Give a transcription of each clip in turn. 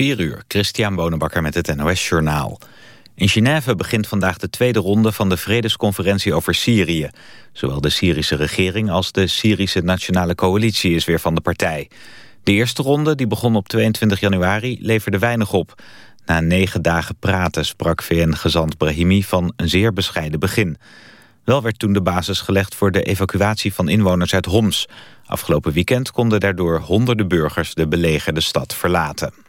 4 uur, Christian Bonenbakker met het NOS Journaal. In Genève begint vandaag de tweede ronde van de vredesconferentie over Syrië. Zowel de Syrische regering als de Syrische Nationale Coalitie is weer van de partij. De eerste ronde, die begon op 22 januari, leverde weinig op. Na negen dagen praten sprak VN-gezant Brahimi van een zeer bescheiden begin. Wel werd toen de basis gelegd voor de evacuatie van inwoners uit Homs. Afgelopen weekend konden daardoor honderden burgers de belegerde stad verlaten.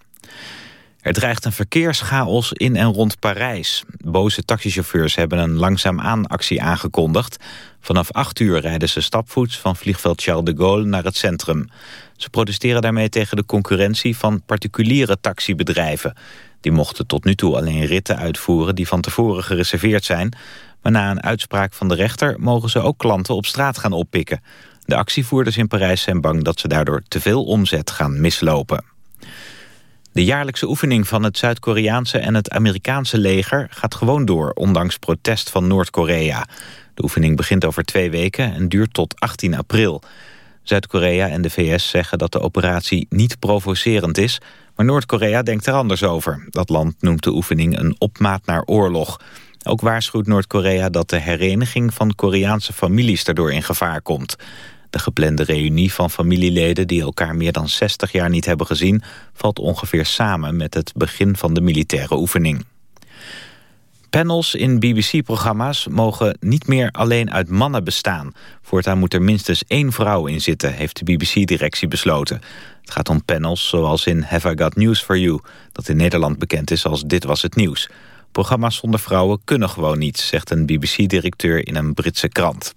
Er dreigt een verkeerschaos in en rond Parijs. Boze taxichauffeurs hebben een langzaamaan actie aangekondigd. Vanaf 8 uur rijden ze stapvoets van vliegveld Charles de Gaulle naar het centrum. Ze protesteren daarmee tegen de concurrentie van particuliere taxibedrijven. Die mochten tot nu toe alleen ritten uitvoeren die van tevoren gereserveerd zijn. Maar na een uitspraak van de rechter mogen ze ook klanten op straat gaan oppikken. De actievoerders in Parijs zijn bang dat ze daardoor te veel omzet gaan mislopen. De jaarlijkse oefening van het Zuid-Koreaanse en het Amerikaanse leger gaat gewoon door, ondanks protest van Noord-Korea. De oefening begint over twee weken en duurt tot 18 april. Zuid-Korea en de VS zeggen dat de operatie niet provocerend is, maar Noord-Korea denkt er anders over. Dat land noemt de oefening een opmaat naar oorlog. Ook waarschuwt Noord-Korea dat de hereniging van Koreaanse families daardoor in gevaar komt. De geplande reunie van familieleden die elkaar meer dan 60 jaar niet hebben gezien... valt ongeveer samen met het begin van de militaire oefening. Panels in BBC-programma's mogen niet meer alleen uit mannen bestaan. Voortaan moet er minstens één vrouw in zitten, heeft de BBC-directie besloten. Het gaat om panels zoals in Have I Got News For You... dat in Nederland bekend is als Dit Was Het Nieuws. Programma's zonder vrouwen kunnen gewoon niet, zegt een BBC-directeur in een Britse krant.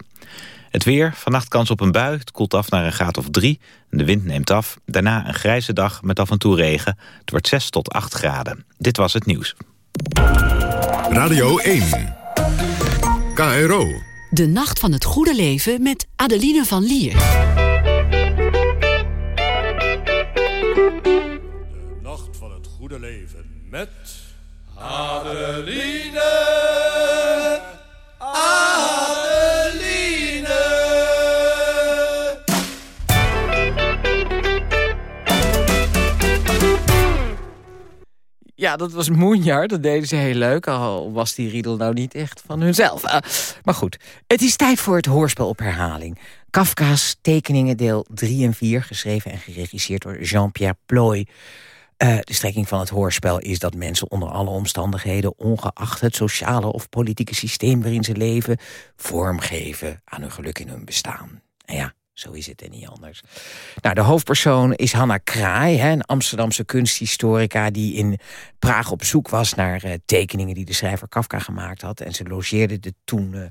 Het weer, vannacht kans op een bui, het koelt af naar een graad of drie. De wind neemt af, daarna een grijze dag met af en toe regen. Het wordt 6 tot 8 graden. Dit was het nieuws. Radio 1. KRO. De Nacht van het Goede Leven met Adeline van Lier. De Nacht van het Goede Leven met... Adeline. Ja, dat was Moenjaar. Dat deden ze heel leuk. Al was die riedel nou niet echt van hunzelf. Uh, maar goed, het is tijd voor het hoorspel op herhaling. Kafka's tekeningen deel 3 en 4. Geschreven en geregisseerd door Jean-Pierre Ploy. Uh, de strekking van het hoorspel is dat mensen onder alle omstandigheden... ongeacht het sociale of politieke systeem waarin ze leven... vormgeven aan hun geluk in hun bestaan. En ja, zo is het en niet anders. Nou, de hoofdpersoon is Hanna Kraai, een Amsterdamse kunsthistorica... die in Praag op zoek was naar uh, tekeningen die de schrijver Kafka gemaakt had. En ze logeerde de toen, uh,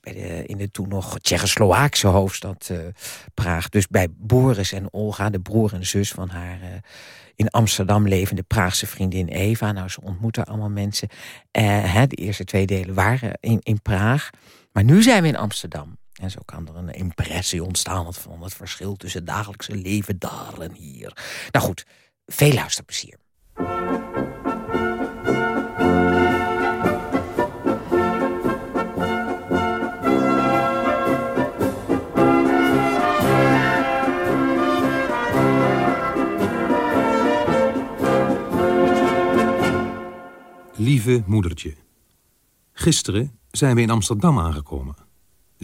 bij de, in de toen nog Tsjechoslowaakse hoofdstad uh, Praag. Dus bij Boris en Olga, de broer en zus van haar in Amsterdam levende Praagse vriendin Eva. Nou, ze ontmoeten allemaal mensen. Hè, de eerste twee delen waren in, in Praag. Maar nu zijn we in Amsterdam. En zo kan er een impressie ontstaan van het verschil tussen het dagelijkse leven daar en hier. Nou goed, veel luisterplezier. Lieve moedertje. Gisteren zijn we in Amsterdam aangekomen.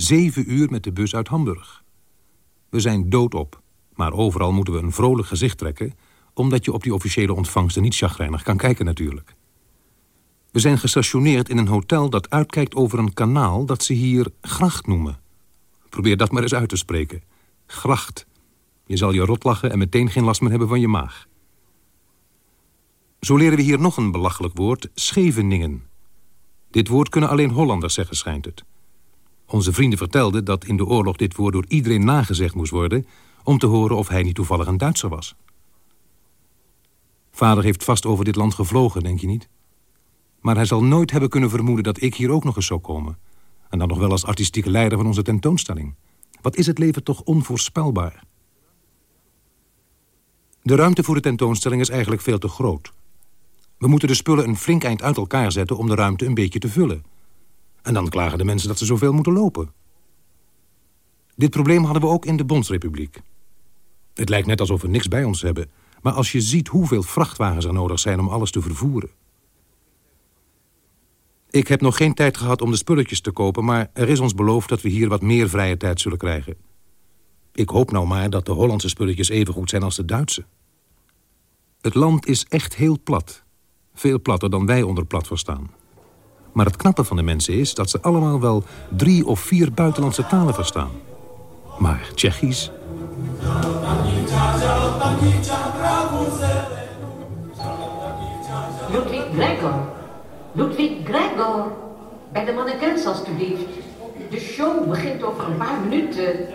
Zeven uur met de bus uit Hamburg. We zijn doodop, maar overal moeten we een vrolijk gezicht trekken... omdat je op die officiële ontvangsten niet chagrijnig kan kijken natuurlijk. We zijn gestationeerd in een hotel dat uitkijkt over een kanaal... dat ze hier gracht noemen. Probeer dat maar eens uit te spreken. Gracht. Je zal je rot lachen en meteen geen last meer hebben van je maag. Zo leren we hier nog een belachelijk woord, Scheveningen. Dit woord kunnen alleen Hollanders zeggen, schijnt het. Onze vrienden vertelden dat in de oorlog dit woord door iedereen nagezegd moest worden... om te horen of hij niet toevallig een Duitser was. Vader heeft vast over dit land gevlogen, denk je niet? Maar hij zal nooit hebben kunnen vermoeden dat ik hier ook nog eens zou komen. En dan nog wel als artistieke leider van onze tentoonstelling. Wat is het leven toch onvoorspelbaar? De ruimte voor de tentoonstelling is eigenlijk veel te groot. We moeten de spullen een flink eind uit elkaar zetten om de ruimte een beetje te vullen... En dan klagen de mensen dat ze zoveel moeten lopen. Dit probleem hadden we ook in de Bondsrepubliek. Het lijkt net alsof we niks bij ons hebben... Maar als je ziet hoeveel vrachtwagens er nodig zijn om alles te vervoeren. Ik heb nog geen tijd gehad om de spulletjes te kopen... maar er is ons beloofd dat we hier wat meer vrije tijd zullen krijgen. Ik hoop nou maar dat de Hollandse spulletjes even goed zijn als de Duitse. Het land is echt heel plat. Veel platter dan wij onder plat verstaan. Maar het knappe van de mensen is dat ze allemaal wel drie of vier buitenlandse talen verstaan. Maar Tsjechisch... Ludwig Gregor. Ludwig Gregor. Bij de mannekens, alstublieft. De show begint over een paar minuten.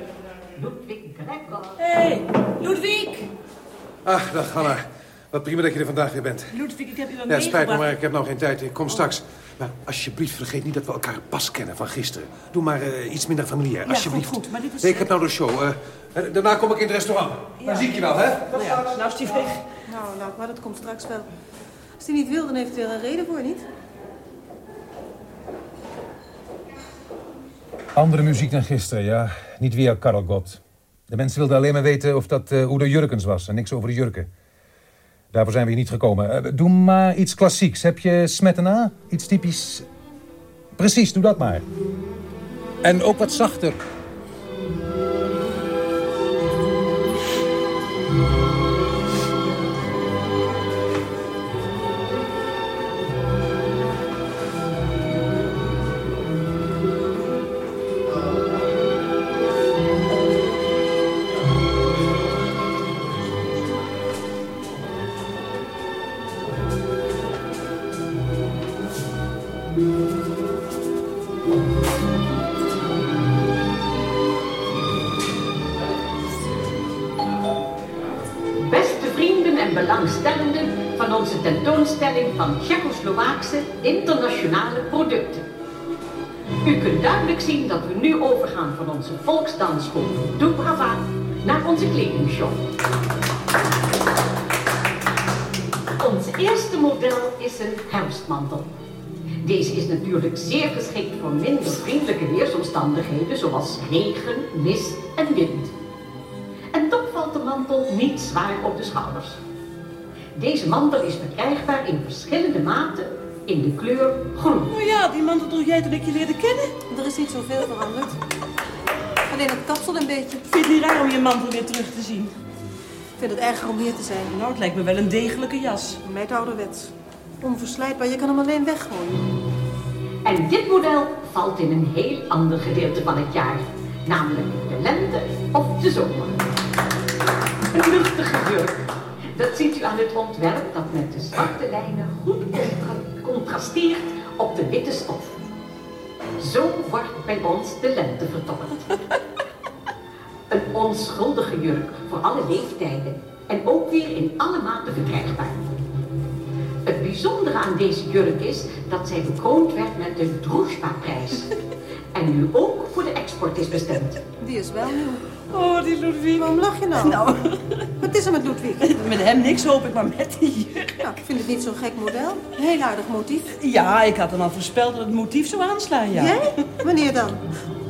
Ludwig Gregor. Hé, hey, Ludwig! Ach, dag Hanna. Wat prima dat je er vandaag weer bent. Ludwig, ik heb u wel Ja, spijt me, maar ik heb nou geen tijd. Ik kom straks. Maar alsjeblieft, vergeet niet dat we elkaar pas kennen van gisteren. Doe maar eh, iets minder familiair, Ja, alsjeblieft. goed, goed, maar dit is, Nee, ik heb nou de show. eh, eh, daarna kom ik in het restaurant. Dan zie ik je wel, hè? Nou ja, nou is die weg. Nou, nou, maar dat komt straks wel. Als hij niet wil, dan heeft hij er een reden voor, niet? Andere muziek dan gisteren, ja. Niet weer Karel Gott. De mensen wilden alleen maar weten of dat eh Udo Jurkens was en niks over de jurken. Daarvoor zijn we hier niet gekomen. Eh, doe maar iets klassieks. Heb je smetana? Iets typisch... Precies, doe dat maar. En ook wat zachter. Van onze volksdansschool Dubrava naar onze kledingshop. Ons eerste model is een herfstmantel. Deze is natuurlijk zeer geschikt voor minder vriendelijke weersomstandigheden zoals regen, mist en wind. En toch valt de mantel niet zwaar op de schouders. Deze mantel is verkrijgbaar in verschillende maten in de kleur groen. Oh ja, die mantel droeg jij toen ik je leerde kennen. Er is niet zoveel veranderd. Alleen het kapsel een beetje. Vind je het niet raar om je mantel weer terug te zien? Ik vind het erger om hier te zijn. Nou, het lijkt me wel een degelijke jas. Meid ouderwets. Onverslijtbaar, je kan hem alleen weggooien. En dit model valt in een heel ander gedeelte van het jaar, namelijk de lente of de zomer. Een luchtige jurk. Dat ziet u aan het ontwerp dat met de zwarte lijnen goed contra- contrasteert op de witte stof. Zo wordt bij ons de lente vertolkt. Een onschuldige jurk voor alle leeftijden en ook weer in alle maten verkrijgbaar. Het bijzondere aan deze jurk is dat zij bekroond werd met de Droespa-prijs. En nu ook voor de export is bestemd. Die is wel nieuw. Oh, die Ludwig. Waarom lach je nou? Nou, Wat is er met Ludwig? met hem niks hoop ik, maar met die jurk. Nou, ik vind het niet zo'n gek model. Heel aardig motief. Ja, ik had hem al voorspeld dat het motief zou aanslaan, ja. Jij? Wanneer dan?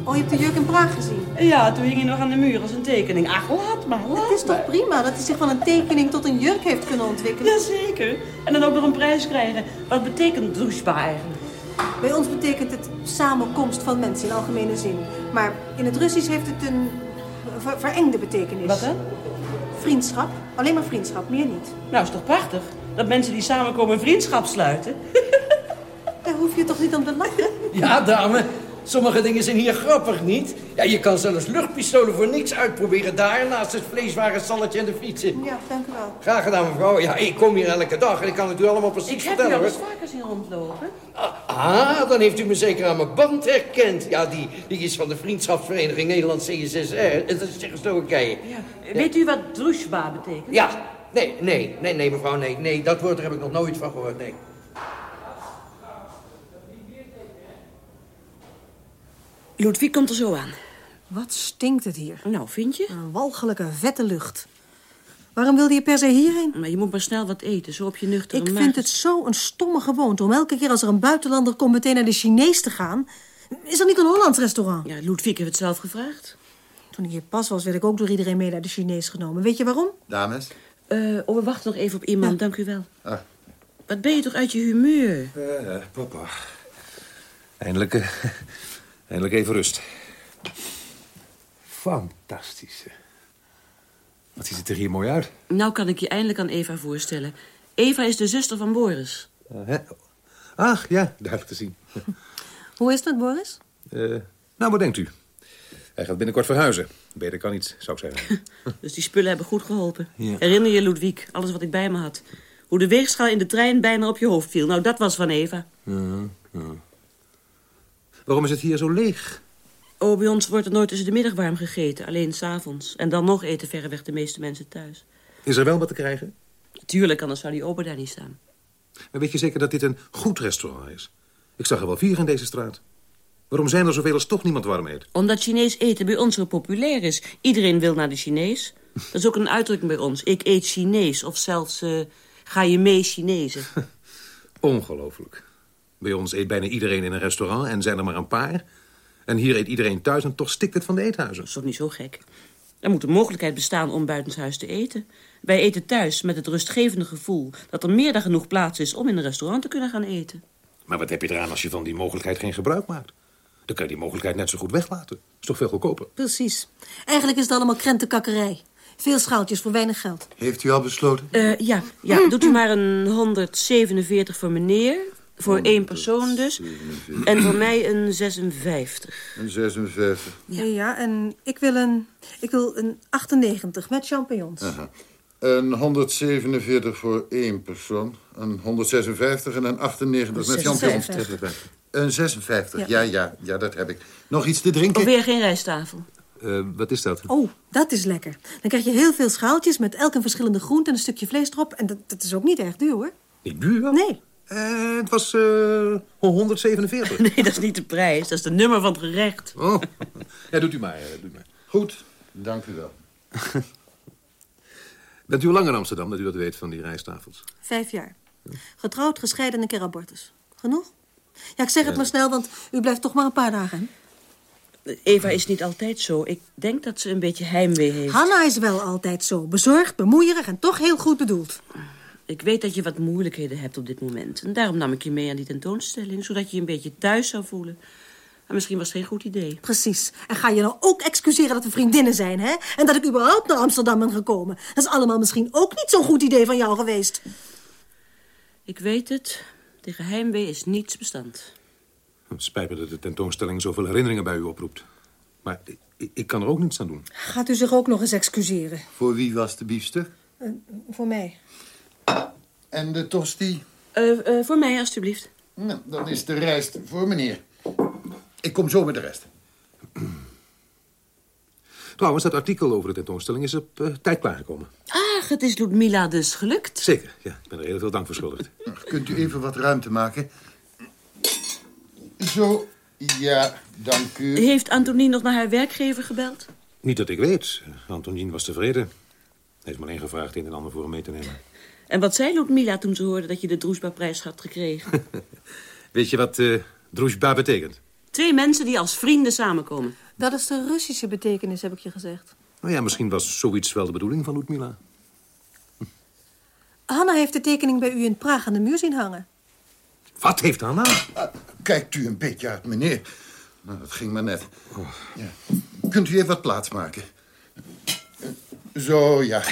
Oh, je hebt de jurk in Praag gezien. Ja, toen hing hij nog aan de muur als een tekening. Ach, laat maar, laat Het is toch maar. prima dat hij zich van een tekening tot een jurk heeft kunnen ontwikkelen? Jazeker. En dan ook nog een prijs krijgen. Wat betekent droesba eigenlijk? Bij ons betekent het samenkomst van mensen in algemene zin. Maar in het Russisch heeft het een ver- verengde betekenis. Wat dan? Vriendschap. Alleen maar vriendschap, meer niet. Nou, is toch prachtig? Dat mensen die samenkomen vriendschap sluiten. Daar hoef je toch niet om te lachen? Ja, dame. Sommige dingen zijn hier grappig, niet? Ja, je kan zelfs luchtpistolen voor niks uitproberen daar... naast het vleeswagenstalletje en de fietsen. Ja, dank u wel. Graag gedaan, mevrouw. Ja, ik kom hier elke dag en ik kan het u allemaal precies Ik heb u vertellen. al eens vaker zien rondlopen. Ah, dan heeft u me zeker aan mijn band herkend. Ja, die, die is van de Vriendschapsvereniging Nederland CSSR. Dat is Tsjechoslowakije. Ja. Weet u wat droesba betekent? Ja, nee, nee, nee, nee, mevrouw, nee. Nee, dat woord heb ik nog nooit van gehoord, nee. Ludwig komt er zo aan. Wat stinkt het hier? Nou, vind je? Een walgelijke, vette lucht. Waarom wilde je per se hierheen? Maar je moet maar snel wat eten, zo op je nuchtere Ik maag. vind het zo een stomme gewoonte om elke keer als er een buitenlander komt meteen naar de Chinees te gaan. Is er niet een Hollands restaurant? Ja, Ludwig heeft het zelf gevraagd. Toen ik hier pas was, werd ik ook door iedereen mee naar de Chinees genomen. Weet je waarom? Dames, Eh, oh, we wachten nog even op iemand, dank u wel. Ah. Wat ben je toch uit je humeur? Eh, papa. Eindelijk, eindelijk even rust. Fantastisch. hè. Wat ziet het er hier mooi uit. Nou kan ik je eindelijk aan Eva voorstellen. Eva is de zuster van Boris. Eh, hè? Ach, ja, duidelijk te zien. Hoe is het met Boris? Eh, nou, wat denkt u? Hij gaat binnenkort verhuizen. Beter kan niet, zou ik zeggen. Dus die spullen hebben goed geholpen. Ja. Herinner je, Ludwig, alles wat ik bij me had. Hoe de weegschaal in de trein bijna op je hoofd viel. Nou, dat was van Eva. Ja, ja. Waarom is het hier zo leeg? Oh, bij ons wordt er nooit tussen de middag warm gegeten. Alleen s'avonds. En dan nog eten verreweg de meeste mensen thuis. Is er wel wat te krijgen? Tuurlijk, anders zou die opa daar niet staan. Maar weet je zeker dat dit een goed restaurant is? Ik zag er wel vier in deze straat. Waarom zijn er zoveel als toch niemand warm eet? Omdat Chinees eten bij ons zo populair is. Iedereen wil naar de Chinees. Dat is ook een uitdrukking bij ons. Ik eet Chinees. Of zelfs, eh, ga je mee Chinezen. Ongelooflijk. Bij ons eet bijna iedereen in een restaurant en zijn er maar een paar. En hier eet iedereen thuis en toch stikt het van de eethuizen. Dat is toch niet zo gek? Er moet een mogelijkheid bestaan om buitenshuis te eten. Wij eten thuis met het rustgevende gevoel... dat er meer dan genoeg plaats is om in een restaurant te kunnen gaan eten. Maar wat heb je eraan als je van die mogelijkheid geen gebruik maakt? Dan kan je die mogelijkheid net zo goed weglaten. Is toch veel goedkoper? Precies. Eigenlijk is het allemaal krentenkakkerij. Veel schaaltjes voor weinig geld. Heeft u al besloten? Eh, ja, ja, doet u maar een 147 voor meneer. Voor één persoon dus. En voor mij een 56. Een 56. Ja, ja en ik wil een, ik wil een 98 met champignons. Aha. Een 147 voor één persoon. Een 156 en een 98 met champignons. 56. Een 56, Ja. ja. ja, ja, dat heb ik. Nog iets te drinken? Of weer geen rijsttafel. Eh, wat is dat? Oh, dat is lekker. Dan krijg je heel veel schaaltjes met elk een verschillende groente en een stukje vlees erop. En dat, dat is ook niet erg duur, hoor. Niet duur? Nee. Eh, het was eh 147. Nee, dat is niet de prijs. Dat is de nummer van het gerecht. Oh. Ja, doet u maar. eh, doet maar. Goed, dank u wel. Bent u al lang in Amsterdam, dat u dat weet van die rijsttafels? Vijf jaar. Getrouwd, gescheiden en een keer abortus. Genoeg? Ja, ik zeg het maar snel, want u blijft toch maar een paar dagen. hè? Eva is niet altijd zo. Ik denk dat ze een beetje heimwee heeft. Hanna is wel altijd zo. Bezorgd, bemoeierig en toch heel goed bedoeld. Ik weet dat je wat moeilijkheden hebt op dit moment. En daarom nam ik je mee aan die tentoonstelling. Zodat je je een beetje thuis zou voelen. Maar misschien was het geen goed idee. Precies. En ga je nou ook excuseren dat we vriendinnen zijn, hè? En dat ik überhaupt naar Amsterdam ben gekomen. Dat is allemaal misschien ook niet zo'n goed idee van jou geweest. Ik weet het. Tegen heimwee is niets bestand. Het spijt me dat de tentoonstelling zoveel herinneringen bij u oproept. Maar ik, ik kan er ook niets aan doen. Gaat u zich ook nog eens excuseren? Voor wie was de biefstuk? Eh, voor mij. En de tosti? Eh, eh, voor mij, alstublieft. Nou, dan is de rijst voor meneer. Ik kom zo met de rest. Trouwens, dat artikel over de tentoonstelling is op eh, tijd klaargekomen. Ach, het is Ludmila dus gelukt. Zeker, ja. Ik ben er heel veel dank verschuldigd. Kunt u even wat ruimte maken? Zo, ja, dank u. Heeft Antonie nog naar haar werkgever gebeld? Niet dat ik weet. Antonien was tevreden. Hij heeft me alleen gevraagd een en ander voor hem mee te nemen. En wat zei Ludmila toen ze hoorde dat je de Droesba-prijs had gekregen? Weet je wat eh druzhba betekent? Twee mensen die als vrienden samenkomen. Dat is de Russische betekenis, heb ik je gezegd. Nou ja, misschien was zoiets wel de bedoeling van Ludmila. Hanna heeft de tekening bij u in Praag aan de muur zien hangen. Wat heeft Hanna? Kijkt u een beetje uit, meneer. Nou, dat ging maar net. Ja. Kunt u even wat plaats maken? Zo, ja.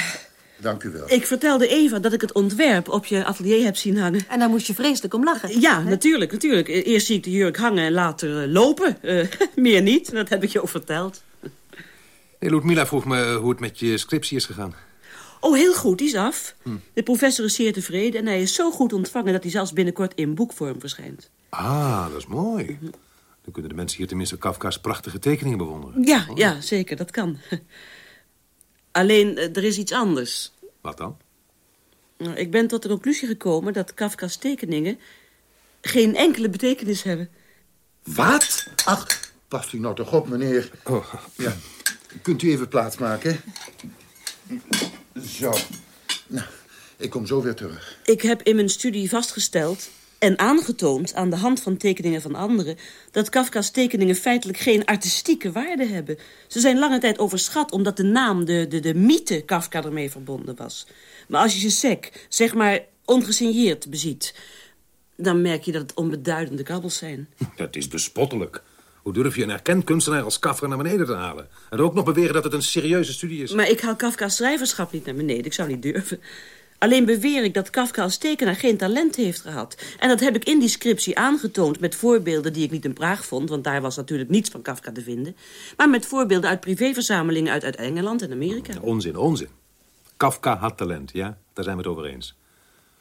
Dank u wel. Ik vertelde Eva dat ik het ontwerp op je atelier heb zien hangen. En daar moest je vreselijk om lachen. Ja, natuurlijk, natuurlijk. Eerst zie ik de jurk hangen en later eh, lopen. Eh, meer niet, dat heb ik je ook verteld. Nee, Ludmila vroeg me hoe het met je scriptie is gegaan. Oh, heel goed, die is af. De professor is zeer tevreden en hij is zo goed ontvangen... dat hij zelfs binnenkort in boekvorm verschijnt. Ah, dat is mooi. Dan kunnen de mensen hier tenminste Kafka's prachtige tekeningen bewonderen. Ja, ja, zeker, dat kan. Alleen, eh, er is iets anders. Wat dan? Nou, Ik ben tot de conclusie gekomen dat Kafka's tekeningen... geen enkele betekenis hebben. Wat? Ach, past u nou toch op, meneer. Oh. Ja. Kunt u even plaats maken? Zo. Nou, ik kom zo weer terug. Ik heb in mijn studie vastgesteld En aangetoond aan de hand van tekeningen van anderen... dat Kafka's tekeningen feitelijk geen artistieke waarde hebben. Ze zijn lange tijd overschat omdat de naam, de, de, de mythe Kafka ermee verbonden was. Maar als je ze sec, zeg maar ongesigneerd beziet... dan merk je dat het onbeduidende krabbels zijn. Dat is bespottelijk. Hoe durf je een erkend kunstenaar als Kafka naar beneden te halen? En ook nog beweren dat het een serieuze studie is. Maar ik haal Kafka's schrijverschap niet naar beneden. Ik zou niet durven. Alleen beweer ik dat Kafka als tekenaar geen talent heeft gehad. En dat heb ik in die scriptie aangetoond met voorbeelden die ik niet in Praag vond... want daar was natuurlijk niets van Kafka te vinden... maar met voorbeelden uit privéverzamelingen uit, uit Engeland en Amerika. Onzin, onzin. Kafka had talent, ja? Daar zijn we het over eens.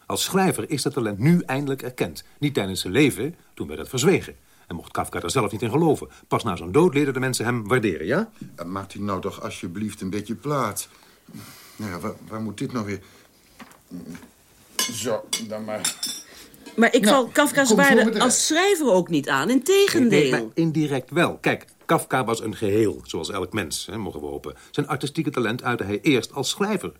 Als schrijver is dat talent nu eindelijk erkend. Niet tijdens zijn leven, toen werd het verzwegen. En mocht Kafka er zelf niet in geloven. Pas na zijn dood leerden de mensen hem waarderen, ja? Maakt u nou toch alsjeblieft een beetje plaats. Nou ja, waar, waar moet dit nou weer... Zo, dan maar. Maar ik Nou, val Kafka's waarde als schrijver ook niet aan. Integendeel. Nee, maar indirect wel. Kijk, Kafka was een geheel, zoals elk mens, hè, mogen we hopen. Zijn artistieke talent uitte hij eerst als schrijver.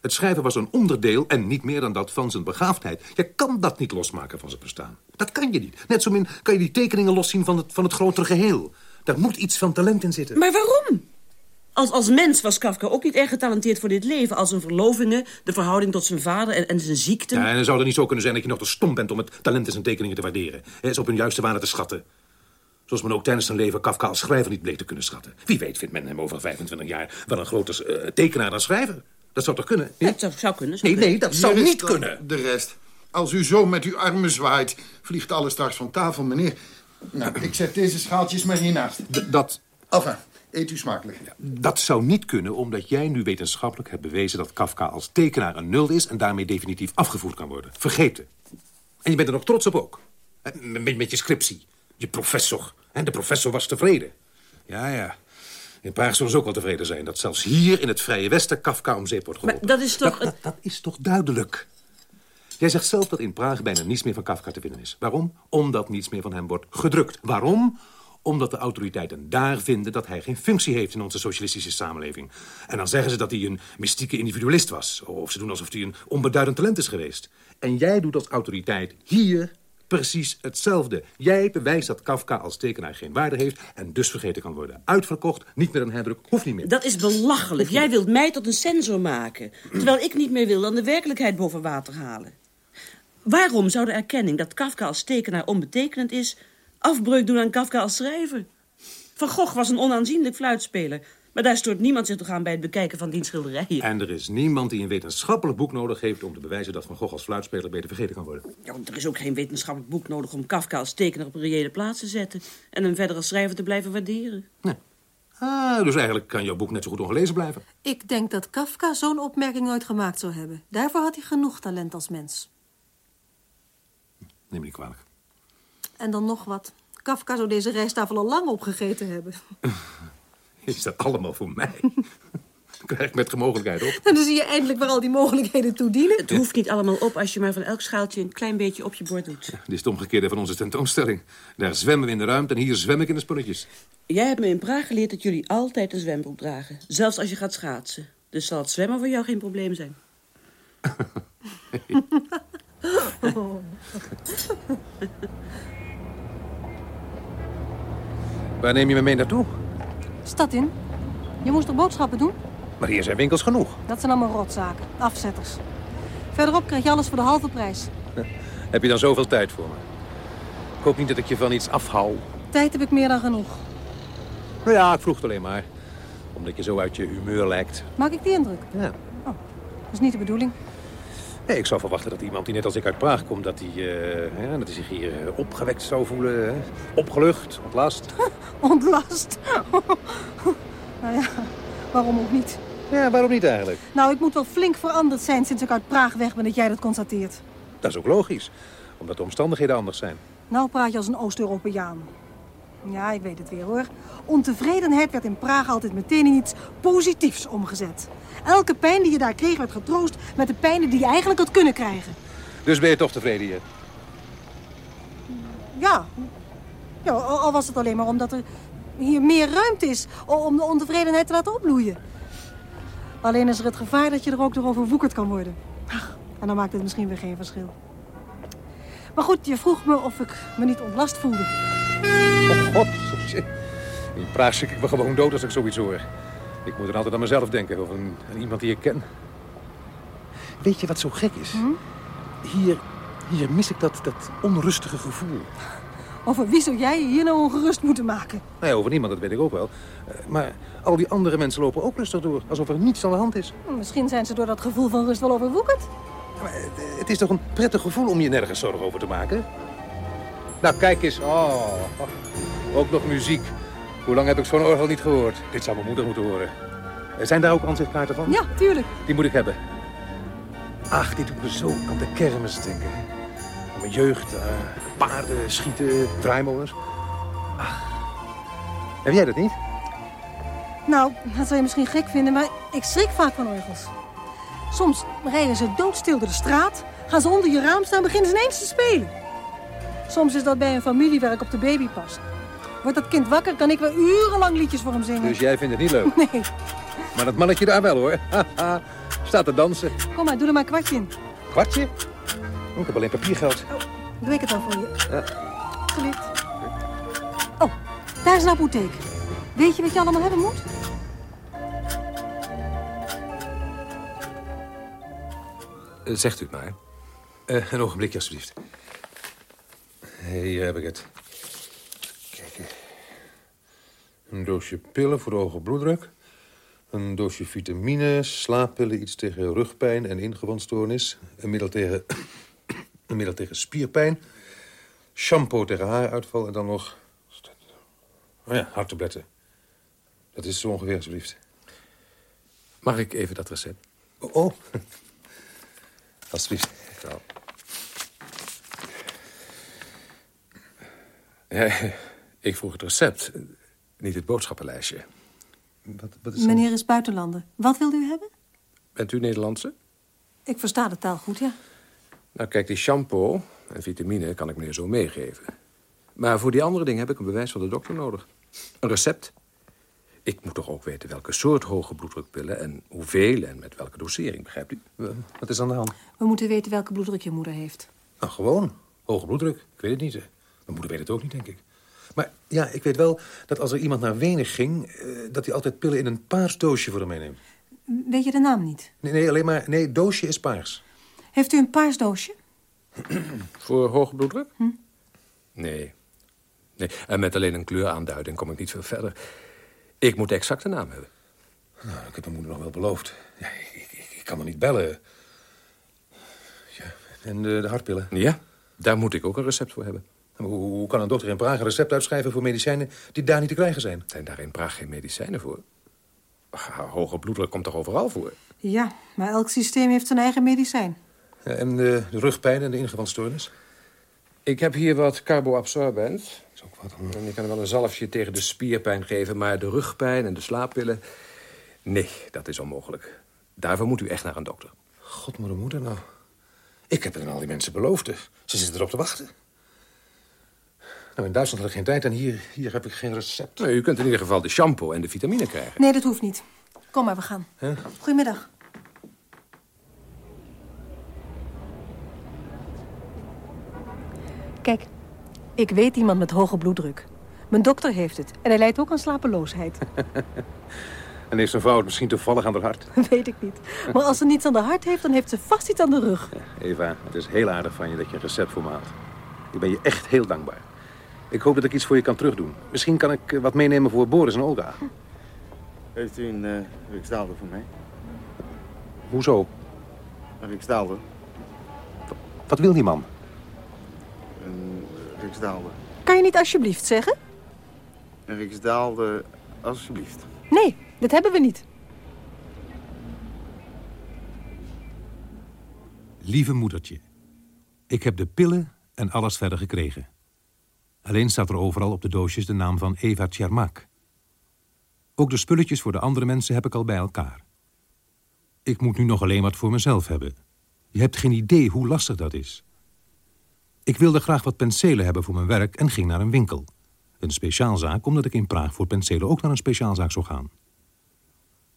Het schrijven was een onderdeel, en niet meer dan dat, van zijn begaafdheid. Je kan dat niet losmaken van zijn bestaan. Dat kan je niet. Net zo min kan je die tekeningen loszien van het, van het grotere geheel. Daar moet iets van talent in zitten. Maar waarom? Als, als mens was Kafka ook niet erg getalenteerd voor dit leven... als zijn verlovingen, de verhouding tot zijn vader en, en zijn ziekte. Ja, en dan zou het niet zo kunnen zijn dat je nog te stom bent... om het talent in zijn tekeningen te waarderen. Hè, ze op hun juiste waarde te schatten. Zoals men ook tijdens zijn leven Kafka als schrijver niet bleek te kunnen schatten. Wie weet vindt men hem over 25 jaar wel een groter eh, tekenaar dan schrijver. Dat zou toch kunnen? Ja, dat zou, zou kunnen. zou Nee, nee, dat zou niet kunnen. De rest. Als u zo met uw armen zwaait, vliegt alles straks van tafel, meneer. Nou, ik zet deze schaaltjes maar hiernaast. D- dat, Enfin, eet u smakelijk. dat zou niet kunnen omdat jij nu wetenschappelijk hebt bewezen... dat Kafka als tekenaar een nul is en daarmee definitief afgevoerd kan worden. Vergeet het. En je bent er nog trots op ook. Hè, Met, met je scriptie. Je professor. En de professor was tevreden. Ja, ja. In Praag zullen ze ook wel tevreden zijn... dat zelfs hier in het Vrije Westen Kafka om zeep wordt Maar geholpen. dat is toch... Dat, dat, dat is toch duidelijk? Jij zegt zelf dat in Praag bijna niets meer van Kafka te vinden is. Waarom? Omdat niets meer van hem wordt gedrukt. Waarom? Omdat de autoriteiten daar vinden dat hij geen functie heeft in onze socialistische samenleving. En dan zeggen ze dat hij een mystieke individualist was. Of ze doen alsof hij een onbeduidend talent is geweest. En jij doet als autoriteit hier precies hetzelfde. Jij bewijst dat Kafka als tekenaar geen waarde heeft... en dus vergeten kan worden. Uitverkocht, niet meer een herdruk, hoeft niet meer. Dat is belachelijk. Jij wilt mij tot een censor maken. Terwijl ik niet meer wil dan de werkelijkheid boven water halen. Waarom zou de erkenning dat Kafka als tekenaar onbetekenend is... afbreuk doen aan Kafka als schrijver? Van Gogh was een onaanzienlijk fluitspeler... maar daar stoort niemand zich toch aan bij het bekijken van diens schilderijen. En er is niemand die een wetenschappelijk boek nodig heeft... om te bewijzen dat Van Gogh als fluitspeler beter vergeten kan worden. Ja, want er is ook geen wetenschappelijk boek nodig om Kafka als tekenaar op een reële plaats te zetten... en hem verder als schrijver te blijven waarderen. Ah, dus eigenlijk kan jouw boek net zo goed ongelezen blijven. Ik denk dat Kafka zo'n opmerking nooit gemaakt zou hebben. Daarvoor had hij genoeg talent als mens. Neem me niet kwalijk. En dan nog wat. Kafka zou deze rijsttafel al lang opgegeten hebben. Is dat allemaal voor mij? Krijg ik met gemogelijkheid op. En dan zie je eindelijk waar al die mogelijkheden toe dienen. Het hoeft niet allemaal op als je maar van elk schaaltje een klein beetje op je bord doet. Dit is het omgekeerde van onze tentoonstelling. Daar zwemmen we in de ruimte en hier zwem ik in de spulletjes. Jij hebt me in Praag geleerd dat jullie altijd een zwembroek dragen. Zelfs als je gaat schaatsen. Dus zal het zwemmen voor jou geen probleem zijn. Waar neem je me mee naartoe? Stad in. Je moest er boodschappen doen? Maar hier zijn winkels genoeg. Dat zijn allemaal rotzaken. Afzetters. Verderop krijg je alles voor de halve prijs. Heb je dan zoveel tijd voor me? Ik hoop niet dat ik je van iets afhou. Tijd heb ik meer dan genoeg. Nou ja, ik vroeg het alleen maar. Omdat je zo uit je humeur lijkt. Maak ik die indruk? Ja. Dat is niet de bedoeling. Nee, ik zou verwachten dat iemand die net als ik uit Praag komt... dat hij, eh, dat hij zich hier eh, opgewekt zou voelen. Hè? Opgelucht, ontlast. Ontlast. nou ja, waarom ook niet? Ja, waarom niet eigenlijk? Nou, ik moet wel flink veranderd zijn sinds ik uit Praag weg ben dat jij dat constateert. Dat is ook logisch. Omdat de omstandigheden anders zijn. Nou praat je als een Oost-Europeaan. Ja, ik weet het weer hoor. Ontevredenheid werd in Praag altijd meteen in iets positiefs omgezet. Elke pijn die je daar kreeg werd getroost met de pijnen die je eigenlijk had kunnen krijgen. Dus ben je toch tevreden hier? Ja, ja al was het alleen maar omdat er hier meer ruimte is om de ontevredenheid te laten opbloeien. Alleen is er het gevaar dat je er ook door overwoekerd kan worden. Ach, en dan maakt het misschien weer geen verschil. Maar goed, je vroeg me of ik me niet ontlast voelde. Oh god, in Praag schrik ik me gewoon dood als ik zoiets hoor. Ik moet er altijd aan mezelf denken, of aan, aan iemand die ik ken. Weet je wat zo gek is? Hier, hier mis ik dat, dat onrustige gevoel. Over wie zou jij je hier nou ongerust moeten maken? Ja, over niemand, dat weet ik ook wel. Eh, Maar al die andere mensen lopen ook rustig door, alsof er niets aan de hand is. Misschien zijn ze door dat gevoel van rust wel overwoekerd. Het is toch een prettig gevoel om je nergens zorgen over te maken? Nou, kijk eens. Oh, ook nog muziek. Hoe lang heb ik zo'n orgel niet gehoord? Dit zou mijn moeder moeten horen. Eh, Zijn daar ook aanzichtkaarten van? Ja, tuurlijk. Die moet ik hebben. Ach, dit doet me zo aan de kermis denken. Aan mijn jeugd, eh, paarden, schieten, draaimolens. Ach. Heb jij dat niet? Nou, dat zou je misschien gek vinden, maar ik schrik vaak van orgels. Soms rijden ze doodstil door de straat, gaan ze onder je raam staan en beginnen ze ineens te spelen. Soms is dat bij een familie waar ik op de baby pas. Wordt dat kind wakker, kan ik wel urenlang liedjes voor hem zingen. Dus jij vindt het niet leuk? Nee. Maar dat mannetje daar wel, hoor. Staat te dansen. Kom maar, doe er maar een kwartje in. Kwartje? Oh, ik heb alleen papiergeld. Doe ik het dan voor je. Ja. Alsjeblieft. Oh, daar is een apotheek. Weet je wat je allemaal hebben moet? Eh, Zegt u het maar. Eh, een ogenblikje, alstublieft. Hier heb ik het. Kijken. Een doosje pillen voor de hoge bloeddruk. Een doosje vitamine, slaappillen, iets tegen rugpijn en ingewandstoornis. Een middel tegen, een middel tegen spierpijn. Shampoo tegen haaruitval en dan nog... Oh ja, harttabletten. Dat is zo ongeveer, alstublieft. Mag ik even dat recept? Oh, oh. alstublieft. Zo. Ja, ik vroeg het recept, niet het boodschappenlijstje. Wat, wat Meneer is buitenlander. Wat wilt u hebben? Bent u Nederlandse? Ik versta de taal goed, ja. Nou, kijk, die shampoo en vitamine kan ik meneer zo meegeven. Maar voor die andere dingen heb ik een bewijs van de dokter nodig. Een recept. Ik moet toch ook weten welke soort hoge bloeddrukpillen... en hoeveel en met welke dosering, begrijpt u? Wat is aan de hand? We moeten weten welke bloeddruk je moeder heeft. Nou, gewoon. Hoge bloeddruk. Ik weet het niet. hè. Mijn moeder weet het ook niet, denk ik. Maar ja, ik weet wel dat als er iemand naar Wenen ging... eh, dat hij altijd pillen in een paars doosje voor hem meeneemt. Weet je de naam niet? Nee, nee, alleen maar... Nee, doosje is paars. Heeft u een paars doosje? Voor hoge bloeddruk? Nee. nee. En met alleen een kleuraanduiding kom ik niet veel verder. Ik moet de exacte naam hebben. Nou, ik heb mijn moeder nog wel beloofd. Ja, ik, ik, ik kan er niet bellen. Ja, en de, de hartpillen? Ja, daar moet ik ook een recept voor hebben. Hoe, hoe kan een dokter in Praag een recept uitschrijven voor medicijnen die daar niet te krijgen zijn? Zijn daar in Praag geen medicijnen voor? Ah, Hoge bloeddruk komt toch overal voor? Ja, maar elk systeem heeft zijn eigen medicijn. Ja, en eh, de rugpijn en de ingewandstoornis? Ik heb hier wat carboabsorbent. En ik kan wel een zalfje tegen de spierpijn geven... maar de rugpijn en de slaappillen... Nee, dat is onmogelijk. Daarvoor moet u echt naar een dokter. God, moeder, moeder, nou. Ik heb het aan al die mensen beloofd. dus Ze zitten erop te wachten. Nou, in Duitsland had ik geen tijd en hier, hier heb ik geen recept. Nou, u kunt in ieder geval de shampoo en de vitamine krijgen. Nee, dat hoeft niet. Kom maar, we gaan. Hè? Goedemiddag. Kijk, ik weet iemand met hoge bloeddruk. Mijn dokter heeft het. En hij lijdt ook aan slapeloosheid. En heeft zijn vrouw het misschien toevallig aan haar hart? weet ik niet. Maar als ze niets aan de hart heeft, dan heeft ze vast iets aan de rug. Eva, het is heel aardig van je dat je een recept voor me haalt. Ik ben je echt heel dankbaar. Ik hoop dat ik iets voor je kan terugdoen. Misschien kan ik eh, wat meenemen voor Boris en Olga. Heeft u een uh, Riksdaalder voor mij? Hoezo? Een Riksdaalder? Wat wil die man? Een Riksdaalder. Kan je niet alsjeblieft zeggen? Een Riksdaalder, alsjeblieft. Nee, dat hebben we niet. Lieve moedertje, ik heb de pillen en alles verder gekregen. Alleen staat er overal op de doosjes de naam van Eva Tjermak. Ook de spulletjes voor de andere mensen heb ik al bij elkaar. Ik moet nu nog alleen wat voor mezelf hebben. Je hebt geen idee hoe lastig dat is. Ik wilde graag wat penselen hebben voor mijn werk en ging naar een winkel. Een speciaalzaak, omdat ik in Praag voor penselen ook naar een speciaalzaak zou gaan.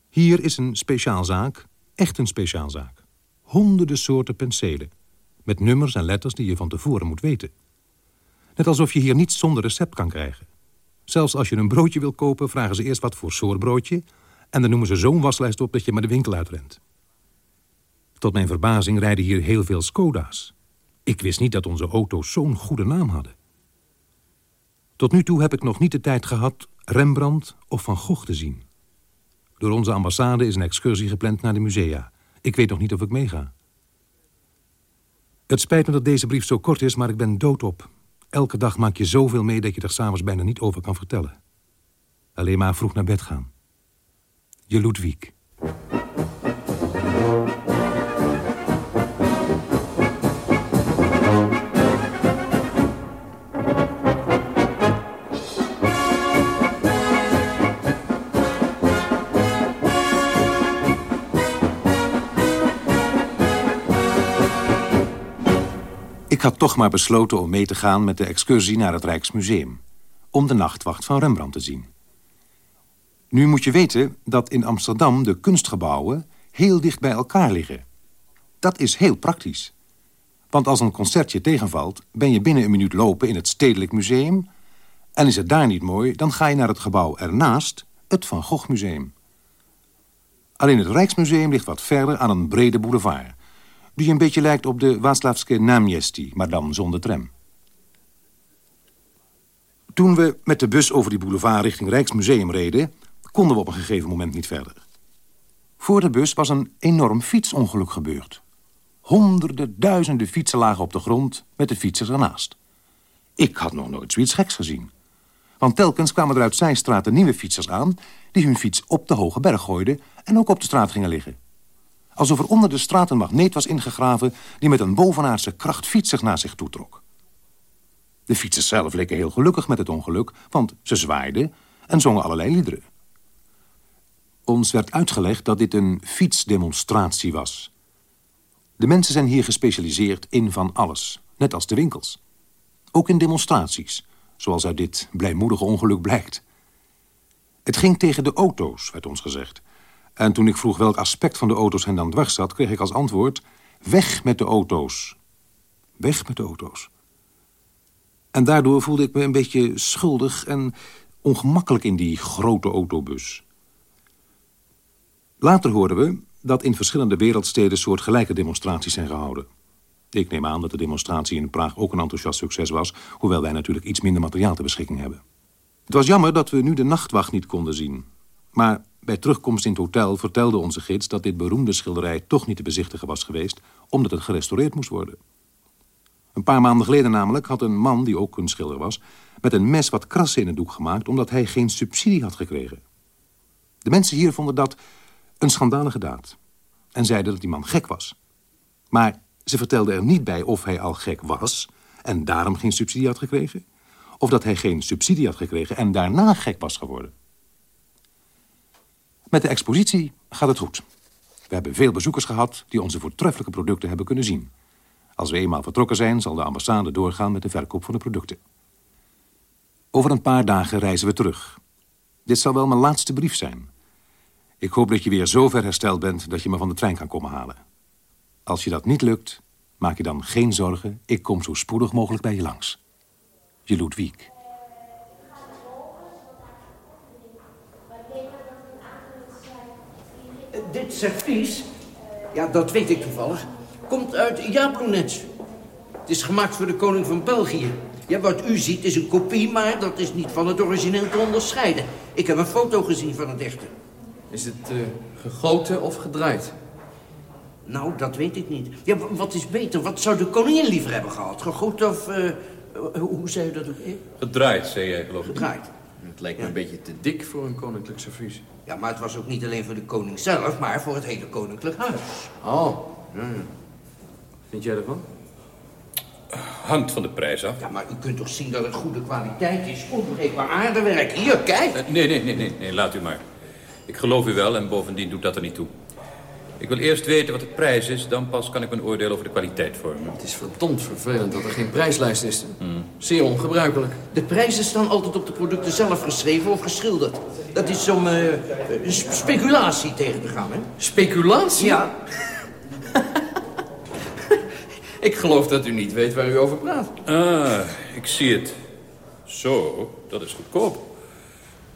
Hier is een speciaalzaak, echt een speciaalzaak. Honderden soorten penselen. Met nummers en letters die je van tevoren moet weten. Net alsof je hier niets zonder recept kan krijgen. Zelfs als je een broodje wil kopen, vragen ze eerst wat voor soort broodje... en dan noemen ze zo'n waslijst op dat je maar de winkel uitrent. Tot mijn verbazing rijden hier heel veel Skoda's. Ik wist niet dat onze auto's zo'n goede naam hadden. Tot nu toe heb ik nog niet de tijd gehad Rembrandt of Van Gogh te zien. Door onze ambassade is een excursie gepland naar de musea. Ik weet nog niet of ik meega. Het spijt me dat deze brief zo kort is, maar ik ben doodop. Elke dag maak je zoveel mee dat je er s'avonds bijna niet over kan vertellen. Alleen maar vroeg naar bed gaan. Je Ludwig. Ik had toch maar besloten om mee te gaan met de excursie naar het Rijksmuseum. Om de nachtwacht van Rembrandt te zien. Nu moet je weten dat in Amsterdam de kunstgebouwen heel dicht bij elkaar liggen. Dat is heel praktisch. Want als een concertje tegenvalt, ben je binnen een minuut lopen in het Stedelijk Museum... en is het daar niet mooi, dan ga je naar het gebouw ernaast, het Van Gogh Museum. Alleen het Rijksmuseum ligt wat verder aan een brede boulevard die een beetje lijkt op de Náměstí, maar dan zonder tram. Toen we met de bus over die boulevard richting Rijksmuseum reden... konden we op een gegeven moment niet verder. Voor de bus was een enorm fietsongeluk gebeurd. Honderden, duizenden fietsen lagen op de grond met de fietsers ernaast. Ik had nog nooit zoiets geks gezien. Want telkens kwamen er uit zijstraten nieuwe fietsers aan... die hun fiets op de hoge berg gooiden en ook op de straat gingen liggen alsof er onder de straat een magneet was ingegraven... die met een bovenaardse kracht fietsers naar zich toetrok. De fietsers zelf leken heel gelukkig met het ongeluk... want ze zwaaiden en zongen allerlei liederen. Ons werd uitgelegd dat dit een fietsdemonstratie was. De mensen zijn hier gespecialiseerd in van alles, net als de winkels. Ook in demonstraties, zoals uit dit blijmoedige ongeluk blijkt. Het ging tegen de auto's, werd ons gezegd... En toen ik vroeg welk aspect van de auto's hen dan dwars zat... kreeg ik als antwoord, weg met de auto's. Weg met de auto's. En daardoor voelde ik me een beetje schuldig en ongemakkelijk in die grote autobus. Later hoorden we dat in verschillende wereldsteden soortgelijke demonstraties zijn gehouden. Ik neem aan dat de demonstratie in Praag ook een enthousiast succes was... hoewel wij natuurlijk iets minder materiaal ter beschikking hebben. Het was jammer dat we nu de nachtwacht niet konden zien. Maar bij terugkomst in het hotel vertelde onze gids dat dit beroemde schilderij toch niet te bezichtigen was geweest, omdat het gerestaureerd moest worden. Een paar maanden geleden namelijk had een man, die ook kunstschilder was, met een mes wat krassen in het doek gemaakt, omdat hij geen subsidie had gekregen. De mensen hier vonden dat een schandalige daad en zeiden dat die man gek was. Maar ze vertelden er niet bij of hij al gek was en daarom geen subsidie had gekregen, of dat hij geen subsidie had gekregen en daarna gek was geworden. Met de expositie gaat het goed. We hebben veel bezoekers gehad die onze voortreffelijke producten hebben kunnen zien. Als we eenmaal vertrokken zijn, zal de ambassade doorgaan met de verkoop van de producten. Over een paar dagen reizen we terug. Dit zal wel mijn laatste brief zijn. Ik hoop dat je weer zo ver hersteld bent dat je me van de trein kan komen halen. Als je dat niet lukt, maak je dan geen zorgen. Ik kom zo spoedig mogelijk bij je langs. Je Ludwig. Dit servies, ja, dat weet ik toevallig, komt uit Jablonets. Het is gemaakt voor de koning van België. Ja, wat u ziet is een kopie, maar dat is niet van het origineel te onderscheiden. Ik heb een foto gezien van het echte. Is het uh, gegoten of gedraaid? Nou, dat weet ik niet. Ja, wat is beter? Wat zou de koningin liever hebben gehad? Gegoten of... Uh, hoe zei u dat ook? Gedraaid, zei jij geloof ik. Gedraaid. Het lijkt me een beetje te dik voor een koninklijk servies. Ja, maar het was ook niet alleen voor de koning zelf, maar voor het hele koninklijk huis. Oh, ja, ja. Vind jij ervan? Hangt van de prijs af. Ja, maar u kunt toch zien dat het goede kwaliteit is? Onbreekbaar aardewerk. Hier, kijk. Uh, nee, nee, nee, nee, nee, laat u maar. Ik geloof u wel en bovendien doet dat er niet toe. Ik wil eerst weten wat de prijs is, dan pas kan ik mijn oordeel over de kwaliteit vormen. Het is verdomd vervelend dat er geen prijslijst is. Hmm. Zeer ongebruikelijk. De prijzen staan altijd op de producten zelf geschreven of geschilderd. Dat is om uh, speculatie tegen te gaan, hè? Speculatie? Ja. Ik geloof dat u niet weet waar u over praat. Ah, ik zie het. Zo, dat is goedkoop.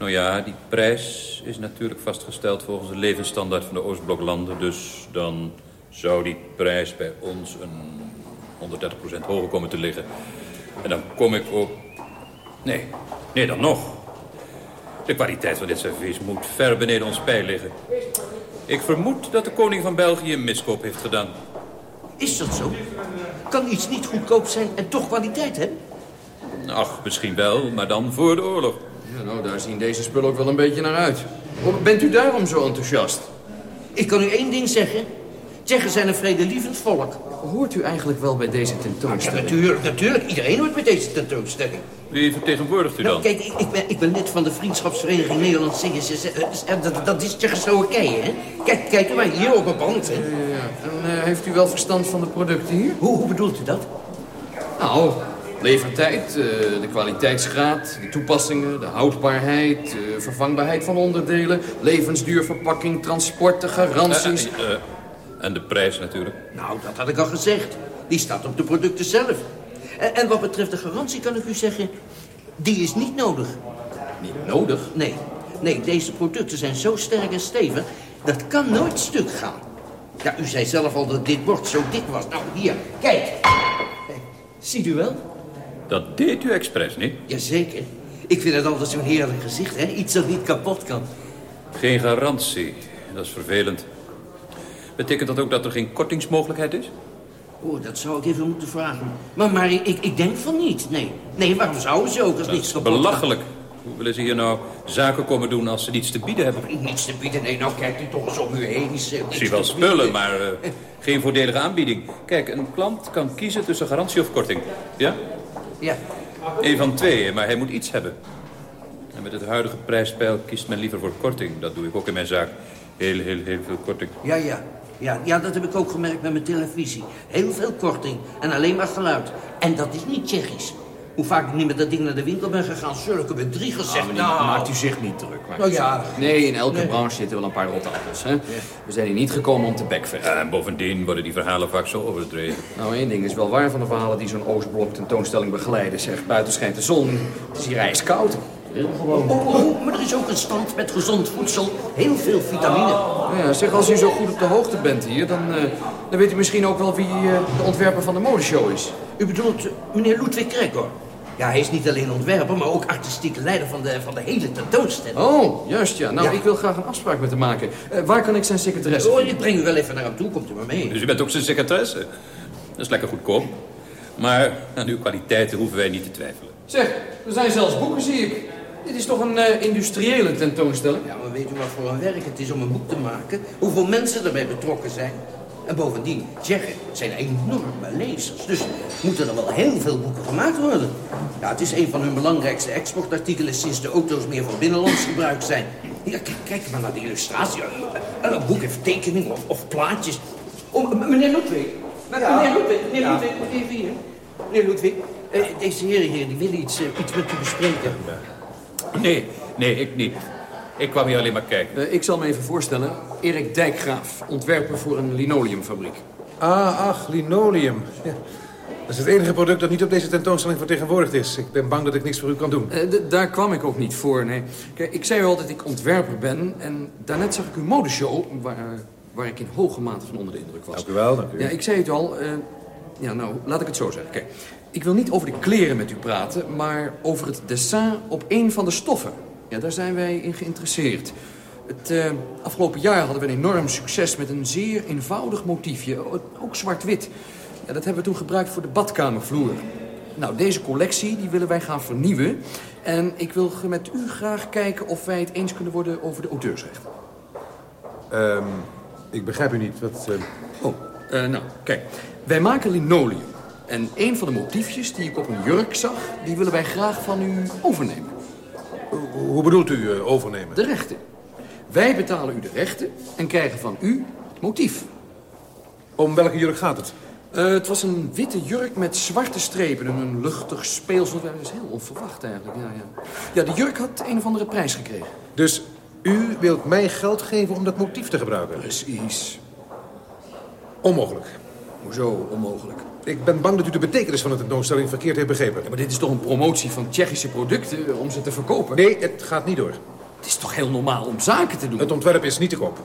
Nou ja, die prijs is natuurlijk vastgesteld volgens de levensstandaard van de Oostbloklanden. Dus dan zou die prijs bij ons een 130% hoger komen te liggen. En dan kom ik op... Nee, nee dan nog. De kwaliteit van dit servies moet ver beneden ons pijl liggen. Ik vermoed dat de koning van België een miskoop heeft gedaan. Is dat zo? Kan iets niet goedkoop zijn en toch kwaliteit hebben? Ach, misschien wel, maar dan voor de oorlog. Ja, nou, daar zien deze spullen ook wel een beetje naar uit. Bent u daarom zo enthousiast? Ik kan u één ding zeggen. Tsjechen zijn een vredelievend volk. Hoort u eigenlijk wel bij deze tentoonstelling? natuurlijk, natuurlijk. Iedereen hoort bij deze tentoonstelling. Wie vertegenwoordigt u dan? Nou, kijk, ik, ik, ben, ik ben lid van de Vriendschapsvereniging Nederland Zingers. Dat, dat is Tsjechoslowakije, hè? Kijk, kijk maar, hier op een band, hè? Ja, ja, ja. En eh, heeft u wel verstand van de producten hier? Hoe, hoe bedoelt u dat? Nou, levertijd, eh, de kwaliteitsgraad, de toepassingen, de houdbaarheid, de vervangbaarheid van onderdelen, levensduur, verpakking, transport, de garanties. Eh, eh, en de prijs natuurlijk. Nou, dat had ik al gezegd. Die staat op de producten zelf. En, en wat betreft de garantie kan ik u zeggen, die is niet nodig. Niet nodig? Nee. Nee, deze producten zijn zo sterk en stevig, dat kan nooit stuk gaan. Ja, u zei zelf al dat dit bord zo dik was. Nou, hier, kijk. Ziet u wel? Dat deed u expres, niet? Jazeker. Ik vind het altijd zo'n heerlijk gezicht, hè? Iets dat niet kapot kan. Geen garantie. Dat is vervelend. Betekent dat ook dat er geen kortingsmogelijkheid is? Oh, dat zou ik even moeten vragen. Maar, maar ik, ik denk van niet, nee. Nee, waarom zouden ze ook als Dat niets is kapot kan? belachelijk. Hoe willen ze hier nou zaken komen doen als ze niets te bieden hebben? Niets te bieden? Nee, nou kijkt u toch eens om u heen. Is, eh, Ik niets zie wel spullen, maar eh, geen voordelige aanbieding. Kijk, een klant kan kiezen tussen garantie of korting. Ja? Ja. Eén van twee, maar hij moet iets hebben. En met het huidige prijspeil kiest men liever voor korting. Dat doe ik ook in mijn zaak. Heel, heel, heel veel korting. Ja, ja. Ja, ja, dat heb ik ook gemerkt met mijn televisie. Heel veel korting en alleen maar geluid. En dat is niet Tsjechisch. Hoe vaak ik niet met dat ding naar de winkel ben gegaan, zulke bedriegers Ah, zeggen. meneer, nou, Maakt u zich niet druk. maakt Nou ja. Nee, in elke Nee. branche zitten wel een paar rotappels. Hè? We zijn hier niet gekomen om te bekvechten. Ja, en bovendien worden die verhalen vaak zo overdreven. Nou, één ding is wel waar van de verhalen die zo'n Oostblok tentoonstelling begeleiden. Zeg, buiten schijnt de zon. Het is hier ijskoud. Heel gewoon. Oh, oh, maar er is ook een stand met gezond voedsel. Heel veel vitamine. Nou ja, zeg, als u zo goed op de hoogte bent hier, dan, eh, dan weet u misschien ook wel wie eh, de ontwerper van de modeshow is. U bedoelt eh, meneer Ludwig Krekor? Ja, hij is niet alleen ontwerper, maar ook artistieke leider van de, van de hele tentoonstelling. Oh, juist ja. Nou, Ja. ik wil graag een afspraak met hem maken. Eh, waar kan ik zijn secretaresse Oh, ik breng u wel even naar hem toe, komt u maar mee. Dus u bent ook zijn secretaresse. Dat is lekker goedkoop. Maar aan uw kwaliteiten hoeven wij niet te twijfelen. Zeg, er zijn zelfs boeken, zie ik. Dit is toch een eh, industriële tentoonstelling? Ja, maar weet u wat voor een werk het is om een boek te maken? Hoeveel mensen erbij betrokken zijn? En bovendien, Tsjechen zijn enorme lezers. Dus moeten er wel heel veel boeken gemaakt worden. Ja, het is een van hun belangrijkste exportartikelen sinds de auto's meer voor binnenlands gebruik zijn. Ja, kijk, kijk maar naar de illustratie. En een boek heeft tekeningen of, of plaatjes. Oh, meneer Ludwig. Meneer Ludwig, meneer Ludwig, even hier. Meneer Ludwig, eh, deze heren hier, die willen iets, eh, iets met u bespreken. Nee, nee, ik niet. Ik kwam hier alleen maar kijken. Eh, ik zal me even voorstellen. Erik Dijkgraaf, ontwerper voor een linoleumfabriek. Ah, ach, linoleum. Ja. Dat is het enige product dat niet op deze tentoonstelling vertegenwoordigd is. Ik ben bang dat ik niks voor u kan doen. Eh, daar kwam ik ook niet voor, nee. Kijk, ik zei u al dat ik ontwerper ben. En daarnet zag ik uw modeshow, waar, waar ik in hoge mate van onder de indruk was. Dank u wel, dank u. Ja, ik zei het al. eh, ja, nou, laat ik het zo zeggen. Kijk, ik wil niet over de kleren met u praten, maar over het dessin op een van de stoffen. Ja, daar zijn wij in geïnteresseerd. Het eh, afgelopen jaar hadden we een enorm succes met een zeer eenvoudig motiefje, ook zwart-wit. Ja, dat hebben we toen gebruikt voor de badkamervloer. Nou, deze collectie die willen wij gaan vernieuwen. En ik wil met u graag kijken of wij het eens kunnen worden over de auteursrechten. Ehm, ik begrijp u niet. Wat, eh, Oh, eh, nou, kijk. Wij maken linoleum. En een van de motiefjes die ik op een jurk zag... die willen wij graag van u overnemen. Hoe bedoelt u eh, overnemen? De rechten. Wij betalen u de rechten en krijgen van u het motief. Om welke jurk gaat het? Eh, het was een witte jurk met zwarte strepen en een luchtig speelsel. Dat is heel onverwacht eigenlijk, ja, ja. Ja, de jurk had een of andere prijs gekregen. Dus u wilt mij geld geven om dat motief te gebruiken? Precies. Onmogelijk. Hoezo onmogelijk? Ik ben bang dat u de betekenis van de tentoonstelling verkeerd heeft begrepen. Ja, maar dit is toch een promotie van Tsjechische producten om ze te verkopen? Nee, het gaat niet door. Het is toch heel normaal om zaken te doen? Het ontwerp is niet te koop.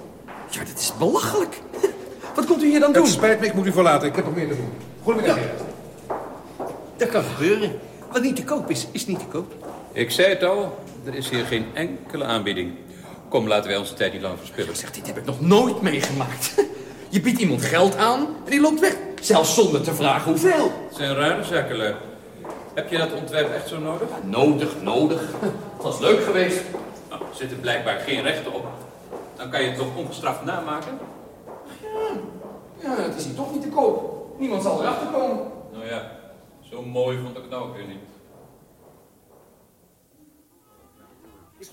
Ja, dit is belachelijk. Wat komt u hier dan doen? Het spijt me, ik moet u verlaten. Ik heb nog meer te doen. Goedemiddag. Dat kan gebeuren. Wat niet te koop is, is niet te koop. Ik zei het al, er is hier geen enkele aanbieding. Kom, laten wij onze tijd niet lang verspillen. Zeg, dit heb ik nog nooit meegemaakt. Je biedt iemand geld aan en die loopt weg. Zelfs zonder te vragen hoeveel. Het zijn rare zaken. Heb je dat ontwerp echt zo nodig? Nodig, nodig. Het was leuk geweest. Nou, er zitten blijkbaar geen rechten op. Dan kan je het toch ongestraft namaken? Ja, het is hier toch niet te koop. Niemand zal erachter komen. Nou ja, zo mooi vond ik het nou ook weer niet. We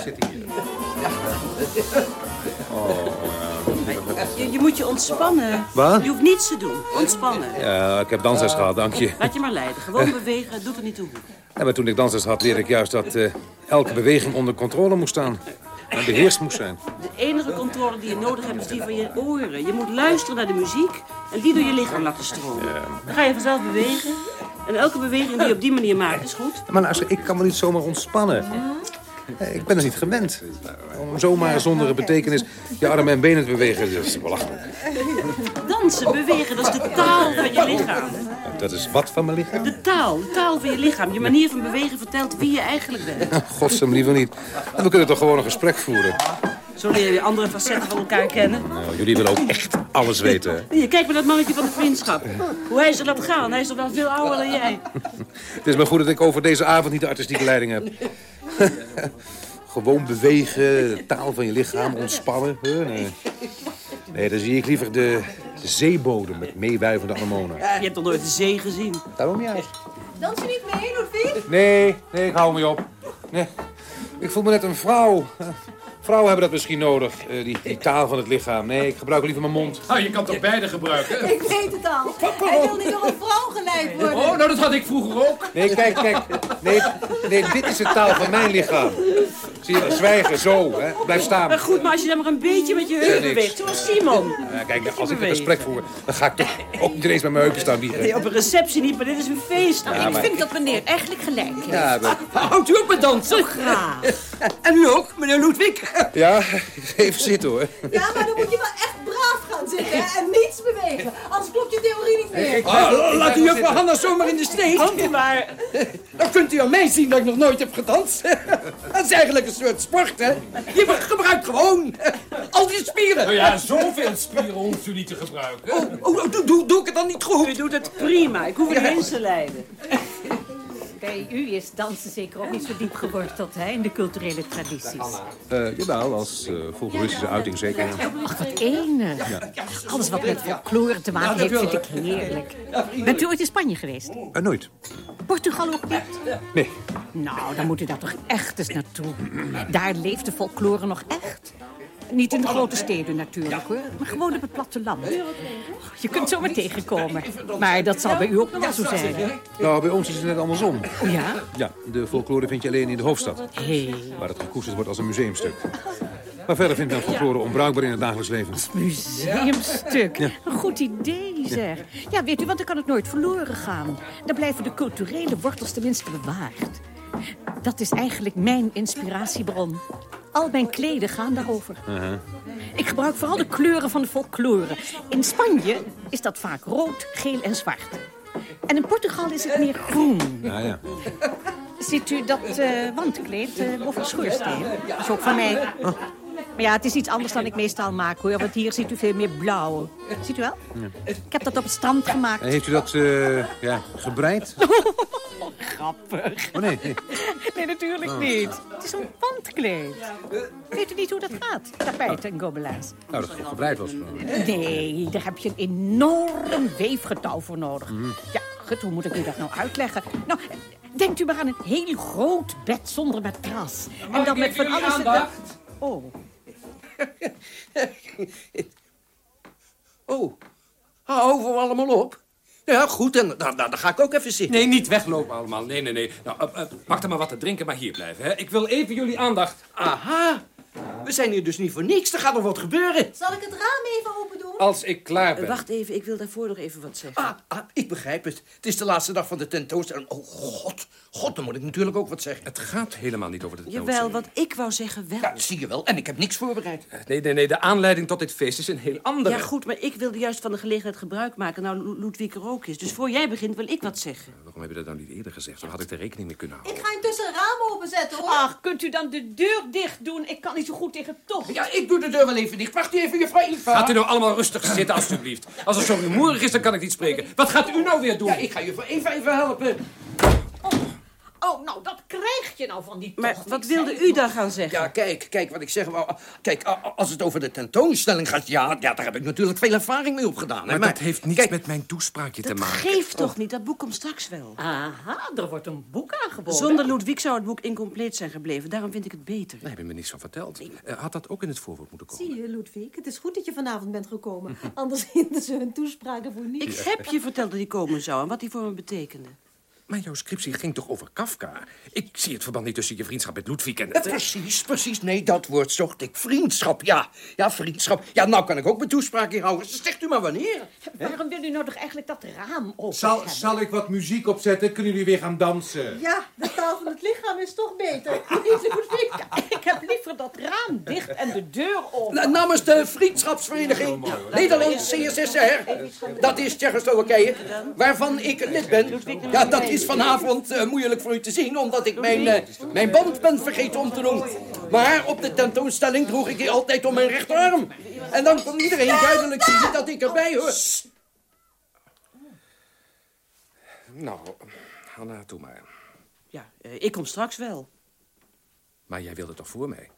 zitten hier. Je, ontspannen. Wat? Je hoeft niets te doen. Ontspannen. Ja, ik heb dansles gehad, dank je. Laat je maar leiden. Gewoon bewegen, het doet er niet toe. Ja, maar toen ik dansles had, leerde ik juist dat eh, elke beweging onder controle moest staan. En beheerst moest zijn. De enige controle die je nodig hebt is die van je oren. Je moet luisteren naar de muziek en die door je lichaam laten stromen. Dan ga je vanzelf bewegen. En elke beweging die je op die manier maakt is goed. Maar luister, ik kan me niet zomaar ontspannen. Eh, Ik ben er niet gewend. Om zomaar zonder een betekenis je armen en benen te bewegen, dat is belachelijk. Dansen, bewegen, dat is de taal van je lichaam. Dat is wat van mijn lichaam? De taal, de taal van je lichaam. Je manier van bewegen vertelt wie je eigenlijk bent. Godsam, liever niet. En we kunnen toch gewoon een gesprek voeren. Zo leer je andere facetten van elkaar kennen. Nou, jullie willen ook echt alles weten. Hier, kijk maar dat mannetje van de vriendschap. Hoe hij ze laat gaan. Hij is toch wel veel ouder dan jij. Het is maar goed dat ik over deze avond niet de artistieke leiding heb. Gewoon bewegen, de taal van je lichaam, ontspannen. Nee. nee, dan zie ik liever de, de zeebodem met meewuivende anemonen. Je hebt toch nooit de zee gezien? Daarom juist. Dans je niet mee, Ludwig? Nee, nee, ik hou me op. Nee. Ik voel me net een vrouw. Vrouwen hebben dat misschien nodig, eh, die, die taal van het lichaam. Nee, ik gebruik liever mijn mond. Nou, je kan toch beide gebruiken? Ik weet het al. Hij wil niet door een vrouw geleid worden. Oh, nou dat had ik vroeger ook. Nee, kijk, kijk. Nee, nee, dit is de taal van mijn lichaam. Zie je, zwijgen, zo. Hè. Blijf staan. Maar goed, maar als je dan maar een beetje met je heupen beweegt. Zoals Simon. Ja, kijk, als ik een gesprek voer, dan ga ik toch ook niet eens met mijn heupen staan Nee, op een receptie niet, maar dit is een feest. Ja, maar- vind dat meneer eigenlijk gelijk heeft. Ja, maar- Houdt u ook met dansen? Graag. En u ook, meneer Ludwig? ja, even zitten hoor. Ja, maar dan moet je wel echt braaf gaan zitten hè, en niets bewegen. Anders klopt je theorie niet meer. Ah, laat u juffrouw Hanna zomaar in de steek. Hand maar. Dan kunt u aan mij zien dat ik nog nooit heb gedanst. Dat is eigenlijk een soort sport, hè? Je gebruikt gewoon al die spieren. Nou ja, zoveel spieren hoeft u niet te gebruiken. Oh, oh, doe, doe, doe ik het dan niet goed? U doet het prima. Ik hoef het niet eens te leiden. Bij u is dansen zeker ook niet zo diep geworteld hè, in de culturele tradities. Eh jawel, als uh, folkloristische uiting zeker. Ach, wat enig. Alles wat met folklore te maken heeft, vind ik heerlijk. Bent u ooit in Spanje geweest? Eh, nooit. Portugal ook niet? Nee. Nou, dan moet u daar toch echt eens naartoe. Daar leeft de folklore nog echt. Niet in de grote steden natuurlijk, hoor. Maar gewoon op het platteland. Je kunt zo maar tegenkomen. Maar dat zal bij u ook nog wel zo zijn, hè? Nou, bij ons is het net andersom. O ja? Ja, de folklore vind je alleen in de hoofdstad. Hé. Waar het gekoesterd wordt als een museumstuk. Maar verder vindt men folklore onbruikbaar in het dagelijks leven. Museumstuk. Ja. Een goed idee, zeg. Ja, weet u, want dan kan het nooit verloren gaan. Dan blijven de culturele wortels tenminste bewaard. Dat is eigenlijk mijn inspiratiebron. Al mijn kleden gaan daarover. Uh-huh. Ik gebruik vooral de kleuren van de folklore. In Spanje is dat vaak rood, geel en zwart. En in Portugal is het meer groen. Ja, ja. Ziet u dat eh, wandkleed eh, boven de schoorsteen? Dat is ook van mij. Maar ja, het is iets anders dan ik meestal maak, hoor. Want hier ziet u veel meer blauw. Ziet u wel? Ik heb dat op het strand gemaakt. Heeft u dat eh, ja, gebreid? Grappig. Oh nee, nee. Nee, natuurlijk Oh. niet. Het is een wandkleed. Weet u niet hoe dat gaat? Tapijten en gobelins. Nou, dat het gebreid was. Nee, daar heb je een enorm weefgetouw voor nodig. Ja, goed, hoe moet ik u dat nou uitleggen? Nou, denkt u maar aan een heel groot bed zonder matras. En dan met van alles... Oh. Oh, houden we allemaal op? Ja, goed, en dan, dan, dan ga ik ook even zitten. Nee, niet weglopen allemaal. Nee, nee, nee. Nou, eh, eh, pak er maar wat te drinken, maar hier blijven. Hè. Ik wil even jullie aandacht. Aha, we zijn hier dus niet voor niks. Er gaat nog wat gebeuren. Zal ik het raam even als ik klaar ben. Eh, wacht even, ik wil daarvoor nog even wat zeggen. Ah, ah, ik begrijp het. Het is de laatste dag van de tentoonstelling. Oh, god. God, dan moet ik natuurlijk ook wat zeggen. Het gaat helemaal niet over de Jawel, tentoonstelling. wat ik wou zeggen wel. Ja, zie je wel. En ik heb niks voorbereid. Nee, nee, nee. De aanleiding tot dit feest is een heel andere. Ja, goed, maar ik wilde juist van de gelegenheid gebruik maken. Nou, Ludwig er ook is. Dus voor jij begint wil ik wat zeggen. Waarom heb je dat nou niet eerder gezegd? Dan had ik er rekening mee kunnen houden. Ik ga intussen een raam openzetten, hoor. Ach, kunt u dan de deur dicht doen? Ik kan niet zo goed tegen tocht. Ja, ik doe de deur wel even dicht. Wacht even, juffrouw Eva. Gaat u nou allemaal rustig zitten, alstublieft. Als het zo rumoerig is, dan kan ik niet spreken. Wat gaat u nou weer doen? Ja, ik ga juffrouw Eva even helpen. Oh, nou, dat krijg je nou van die Maar tocht. wat wilde u dan gaan zeggen? Ja, kijk, kijk wat ik zeg. wou. Kijk, als het over de tentoonstelling gaat, ja, ja daar heb ik natuurlijk veel ervaring mee opgedaan. hè. Maar dat heeft niets met mijn toespraakje te Dat maken. geeft toch niet, dat boek komt straks wel. Aha, er wordt een boek aangeboden. Zonder Ludwig zou het boek incompleet zijn gebleven. Daarom vind ik het beter. Daar heb je me niets van verteld. Eh, had dat ook in het voorwoord moeten komen? Zie je, Ludwig, het is goed dat je vanavond bent gekomen. Anders hielden ze hun toespraken voor niets. Ik heb je verteld dat hij komen zou en wat hij voor me betekende. Maar jouw scriptie ging toch over Kafka? Ik zie het verband niet tussen je vriendschap met Ludwig en... Ja, precies, precies. Nee, dat woord zocht ik. Vriendschap, ja. Ja, vriendschap. Ja, nou kan ik ook mijn toespraak inhouden. Zegt u maar wanneer. Waarom wil u nou toch eigenlijk dat raam open Zal, zal ik wat muziek opzetten? Kunnen jullie weer gaan dansen? Ja, de taal van het lichaam is toch beter. Ik heb liever dat raam dicht en de deur open. Na- Namens de Vriendschapsvereniging Nederlands CSSR, dat is Tsjechoslowakije, waarvan ik lid ben. Ja, dat is vanavond eh, moeilijk voor u te zien, omdat ik mijn, eh, mijn band ben vergeten om te doen. Maar op de tentoonstelling droeg ik die altijd om mijn rechterarm. En dan kon iedereen duidelijk zien dat ik erbij hoor. Nou, Hanna, doe maar. Ja, eh, ik kom straks wel. Maar jij wilde toch voor mij?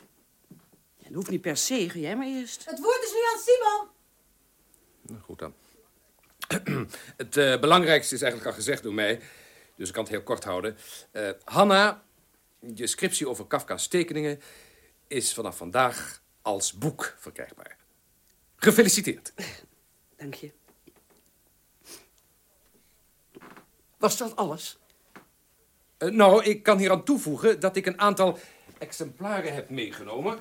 Dat hoeft niet per se, ga jij maar eerst. Het woord is nu aan Simon. Nou, goed dan. het belangrijkste is eigenlijk al gezegd door mij. Dus ik kan het heel kort houden. Eh, Hanna, je scriptie over Kafka's tekeningen... is vanaf vandaag als boek verkrijgbaar. Gefeliciteerd. Dank je. Was dat alles? Eh, nou, ik kan hier aan toevoegen dat ik een aantal exemplaren heb meegenomen...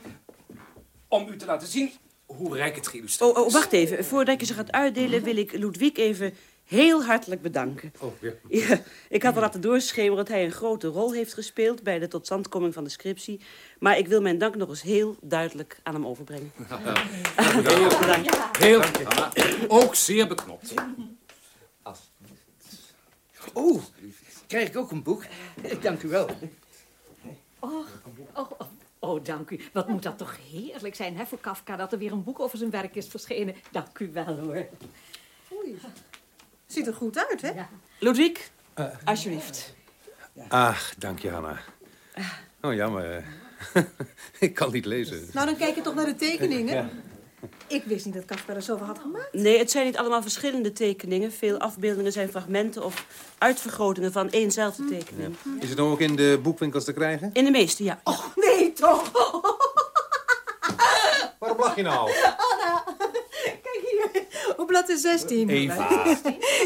om u te laten zien hoe rijk het geïllustreerd Oh, oh, wacht even. Voordat je ze gaat uitdelen, wil ik Ludwig even heel hartelijk bedanken. Oh, ja. Ja, ik had al laten doorschemeren dat hij een grote rol heeft gespeeld... bij de totstandkoming van de scriptie. Maar ik wil mijn dank nog eens heel duidelijk aan hem overbrengen. Heel bedankt. Heel Hanna, ook zeer beknopt. Oh, krijg ik ook een boek? Dank u wel. Oh, oh, oh, oh, dank u. Wat moet dat toch heerlijk zijn, hè, voor Kafka... dat er weer een boek over zijn werk is verschenen. Dank u wel, hoor. Oei. Ziet er goed uit, hè? Ludwig, alsjeblieft. Ach, dank je, Hanna. Oh, jammer. ik kan niet lezen. Nou, dan kijk je toch naar de tekeningen. Ja. Ik wist niet dat Kafka er zoveel had gemaakt. Nee, het zijn niet allemaal verschillende tekeningen. Veel afbeeldingen zijn fragmenten of uitvergrotingen van éénzelfde tekening. Is het dan ook in de boekwinkels te krijgen? In de meeste, ja. Nee, toch? Waarom lach je nou? Anna, kijk hier. Op bladzijde 16. Eva.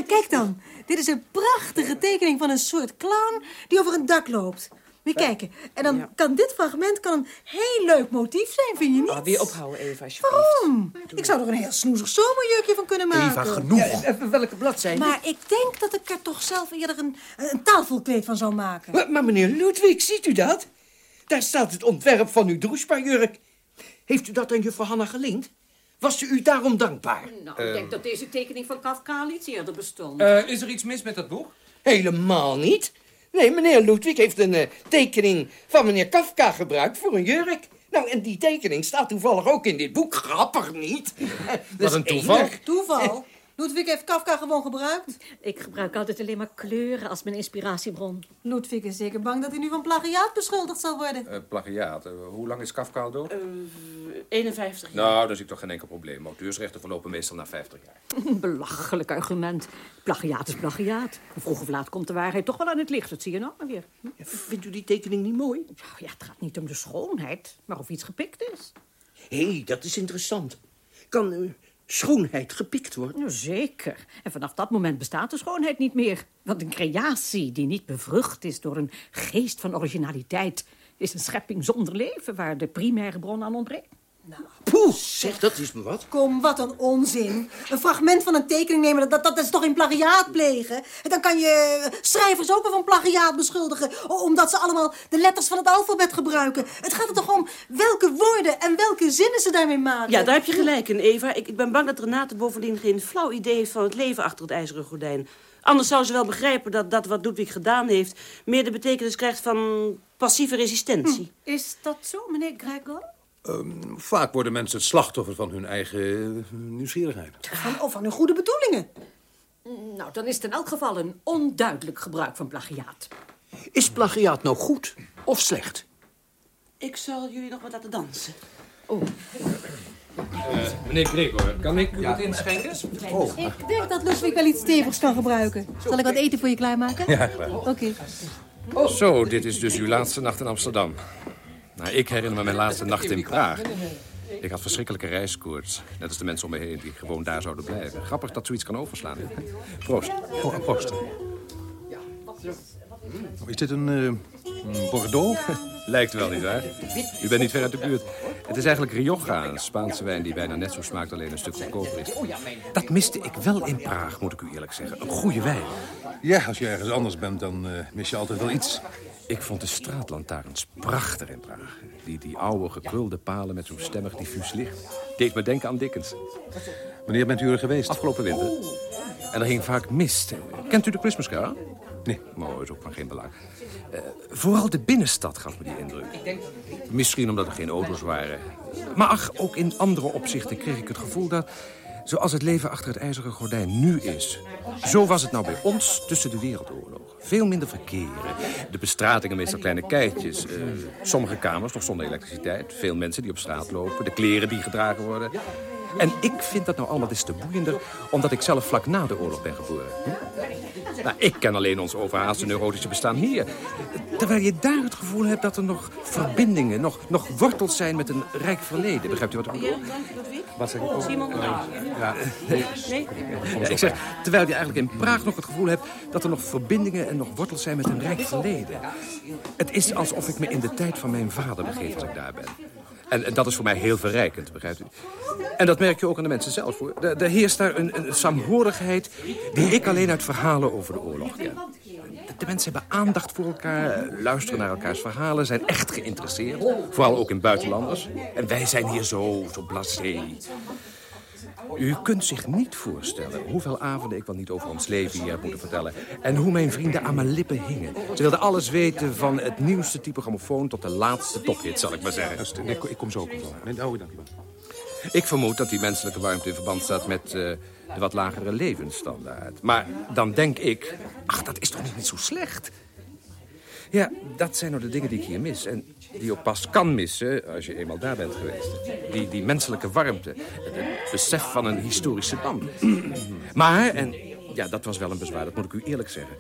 Kijk dan. Dit is een prachtige tekening van een soort clown die over een dak loopt. Je kijken. En dan kan dit fragment kan een heel leuk motief zijn, vind je niet? Oh, weer ophouden, Eva, alsjeblieft. Waarom? Ik zou er een heel snoezig zomerjurkje van kunnen maken. Ja, even welke bladzijde? Maar ik denk dat ik er toch zelf eerder een, een tafelkleed van zou maken. Maar, maar meneer Ludwig, ziet u dat? Daar staat het ontwerp van uw droespaarjurk. Heeft u dat aan juffrouw Hanna geleend? Was ze u daarom dankbaar? Nou, ik denk dat deze tekening van Kafka al iets eerder bestond. Eh, is er iets mis met dat boek? Helemaal niet. Nee, meneer Ludwig heeft een eh, tekening van meneer Kafka gebruikt voor een jurk. Nou, en die tekening staat toevallig ook in dit boek. Grappig niet? Wat een toeval. Toeval. Ludwig heeft Kafka gewoon gebruikt. Ik gebruik altijd alleen maar kleuren als mijn inspiratiebron. Ludwig is zeker bang dat hij nu van plagiaat beschuldigd zal worden. Eh, plagiaat. Eh, hoe lang is Kafka al dood? 51 jaar. Nou, daar zie ik toch geen enkel probleem. Auteursrechten verlopen meestal na 50 jaar. Belachelijk argument. Plagiaat is plagiaat. Vroeg of laat komt de waarheid toch wel aan het licht. Dat zie je nou maar weer. Hm? Vindt u die tekening niet mooi? Ja, het gaat niet om de schoonheid, maar of iets gepikt is. Hé, hey, dat is interessant. Kan eh, schoonheid gepikt worden? Nou, zeker. En vanaf dat moment bestaat de schoonheid niet meer. Want een creatie die niet bevrucht is door een geest van originaliteit... is een schepping zonder leven waar de primaire bron aan ontbreekt. Poeh, zeg, dat is me wat. Kom, wat een onzin. Een fragment van een tekening nemen, dat, dat, is toch in plagiaat plegen? En dan kan je schrijvers ook wel van plagiaat beschuldigen... omdat ze allemaal de letters van het alfabet gebruiken. Het gaat er toch om welke woorden en welke zinnen ze daarmee maken? Ja, daar heb je gelijk in, Eva. Ik, ik ben bang dat Renate bovendien geen flauw idee heeft van het leven achter het ijzeren gordijn. Anders zou ze wel begrijpen dat dat wat Ludwig gedaan heeft... meer de betekenis krijgt van passieve resistentie. Is dat zo, meneer Gregor? Ehm, vaak worden mensen het slachtoffer van hun eigen eh, nieuwsgierigheid. Van, of van hun goede bedoelingen. Nou, dan is het in elk geval een onduidelijk gebruik van plagiaat. Is plagiaat nou goed of slecht? Ik zal jullie nog wat laten dansen. meneer Gregor, kan ik u wat inschenken? Oh. Ik denk dat Ludwig wel iets stevigs kan gebruiken. Zal ik wat eten voor je klaarmaken? Ja, graag. Oké. Zo, dit is dus uw laatste nacht in Amsterdam. Nou, ik herinner me mijn laatste nacht in Praag. Ik had verschrikkelijke reiskoorts. Net als de mensen om me heen die gewoon daar zouden blijven. Grappig dat zoiets kan overslaan. Proost. Oh, proost. Is dit een, eh, een Bordeaux? Lijkt wel niet waar. U bent niet ver uit de buurt. Het is eigenlijk Rioja, een Spaanse wijn die bijna net zo smaakt, alleen een stuk goedkoper is. Dat miste ik wel in Praag, moet ik u eerlijk zeggen. Een goede wijn. Ja, als je ergens anders bent, dan eh, mis je altijd wel iets. Ik vond de straatlantaarns prachtig in Praag. Die, die oude gekrulde palen met zo'n stemmig diffuus licht. Deed me denken aan Dickens. Wanneer bent u er geweest? Afgelopen winter. En er ging vaak mist. Kent u de Christmas Carol? Nee, maar is ook van geen belang. Eh, vooral de binnenstad gaf me die indruk. Misschien omdat er geen auto's waren. Maar ach, ook in andere opzichten kreeg ik het gevoel dat... zoals het leven achter het ijzeren gordijn nu is... zo was het nou bij ons tussen de wereldoorlogen. Veel minder verkeer. De bestratingen meestal kleine keitjes. Eh, sommige kamers nog zonder elektriciteit. Veel mensen die op straat lopen. De kleren die gedragen worden. En ik vind dat nou allemaal des te boeiender... omdat ik zelf vlak na de oorlog ben geboren. Hm? Nou, ik ken alleen ons overhaaste neurotische bestaan hier. Terwijl je daar het gevoel hebt dat er nog verbindingen, nog, nog wortels zijn met een rijk verleden. Begrijpt u wat ik bedoel? Wat zeg ik? Simon? Ja, nee. Ja, ik zeg, terwijl je eigenlijk in Praag nog het gevoel hebt... dat er nog verbindingen en nog wortels zijn met een rijk verleden. Het is alsof ik me in de tijd van mijn vader begeef als ik daar ben. En, dat is voor mij heel verrijkend, begrijpt u? En dat merk je ook aan de mensen zelf, hoor. Er, er heerst daar een, een saamhorigheid die ik alleen uit verhalen over de oorlog ken. De, de mensen hebben aandacht voor elkaar, luisteren naar elkaars verhalen... zijn echt geïnteresseerd, vooral ook in buitenlanders. En wij zijn hier zo, zo blasé. U kunt zich niet voorstellen hoeveel avonden ik wel niet over ons leven hier heb moeten vertellen. En hoe mijn vrienden aan mijn lippen hingen. Ze wilden alles weten van het nieuwste type grammofoon tot de laatste tophit, zal ik maar zeggen. Nee, ik kom zo ook wel. Nee, oh, dank u wel. Ik vermoed dat die menselijke warmte in verband staat met eh, de wat lagere levensstandaard. Maar dan denk ik, ach, dat is toch niet zo slecht? Ja, dat zijn nou de dingen die ik hier mis. En die je pas kan missen als je eenmaal daar bent geweest. Die, die menselijke warmte. Het besef van een historische band. Maar, en ja, dat was wel een bezwaar, dat moet ik u eerlijk zeggen.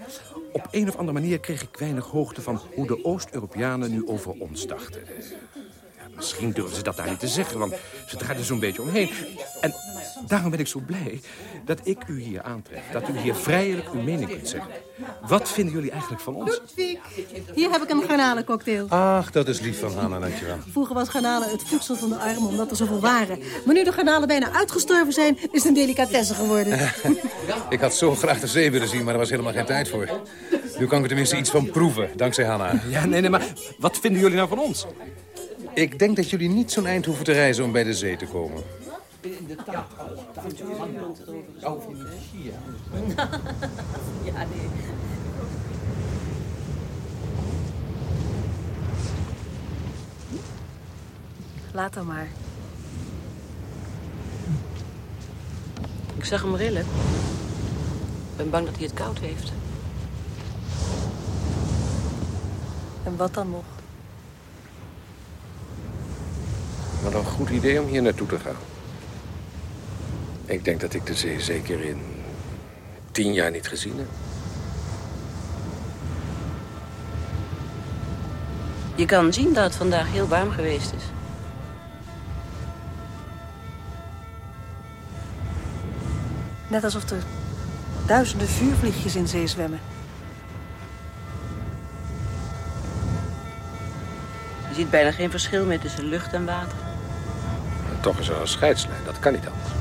Op een of andere manier kreeg ik weinig hoogte van hoe de Oost-Europeanen nu over ons dachten. Misschien durven ze dat daar niet te zeggen, want ze draaien er zo'n beetje omheen. En daarom ben ik zo blij dat ik u hier aantref. Dat u hier vrijelijk uw mening kunt zeggen. Wat vinden jullie eigenlijk van ons? Ludwig, hier heb ik een garnalencocktail. Ach, dat is lief van Hanna, dankjewel. Vroeger was garnalen het voedsel van de armen, omdat er zoveel waren. Maar nu de garnalen bijna uitgestorven zijn, is het een delicatesse geworden. Ik had zo graag de zee willen zien, maar er was helemaal geen tijd voor. Nu kan ik er tenminste iets van proeven, dankzij Hanna. Ja, nee, nee, maar wat vinden jullie nou van ons? Ik denk dat jullie niet zo'n eind hoeven te reizen om bij de zee te komen. Ja, nee. Laat dan maar. Ik zag hem rillen. Ik ben bang dat hij het koud heeft. En wat dan nog? Wat een goed idee om hier naartoe te gaan. Ik denk dat ik de zee zeker in tien jaar niet gezien heb. Je kan zien dat het vandaag heel warm geweest is. Net alsof er duizenden vuurvliegjes in zee zwemmen. Je ziet bijna geen verschil meer tussen lucht en water. Toch is er een scheidslijn. Dat kan niet anders.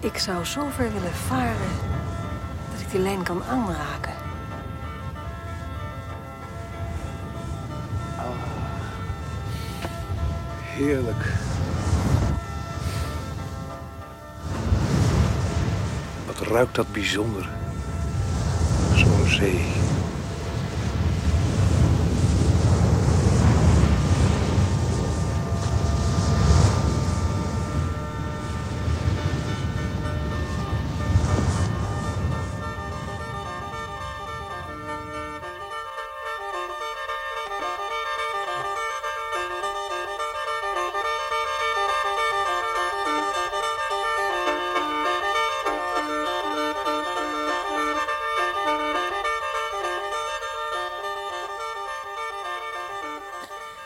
Ik zou zo ver willen varen dat ik die lijn kan aanraken. Heerlijk. Wat ruikt dat bijzonder. Zo'n zee.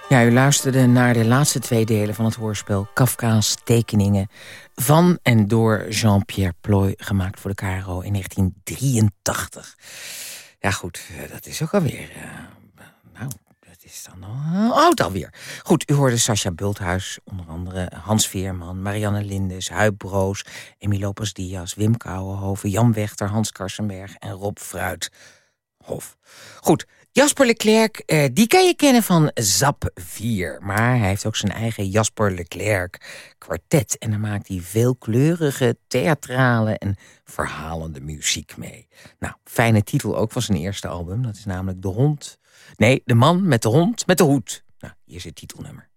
Ja, u luisterde naar de laatste twee delen van het hoorspel Kafka's tekeningen van en door Jean-Pierre Ploy, gemaakt voor de KRO in 1983. Ja goed, eh, dat is ook alweer... Uh, nou, dat is dan al oud alweer. Goed, u hoorde Sascha Bulthuis, onder andere Hans Veerman, Marianne Lindes, Huib Broos, Emile Lopez Diaz, Wim Kouwenhoven, Jan Wechter, Hans Karsenberg en Rob Fruithof. Goed, Jasper Leclerc, eh, die kan je kennen van ZAP 4. Maar hij heeft ook zijn eigen Jasper Leclerc kwartet. En daar maakt hij veelkleurige, theatrale en verhalende muziek mee. Nou, fijne titel ook van zijn eerste album. Dat is namelijk De Hond. Nee, De Man met de Hond met de Hoed. Nou, hier is het titelnummer.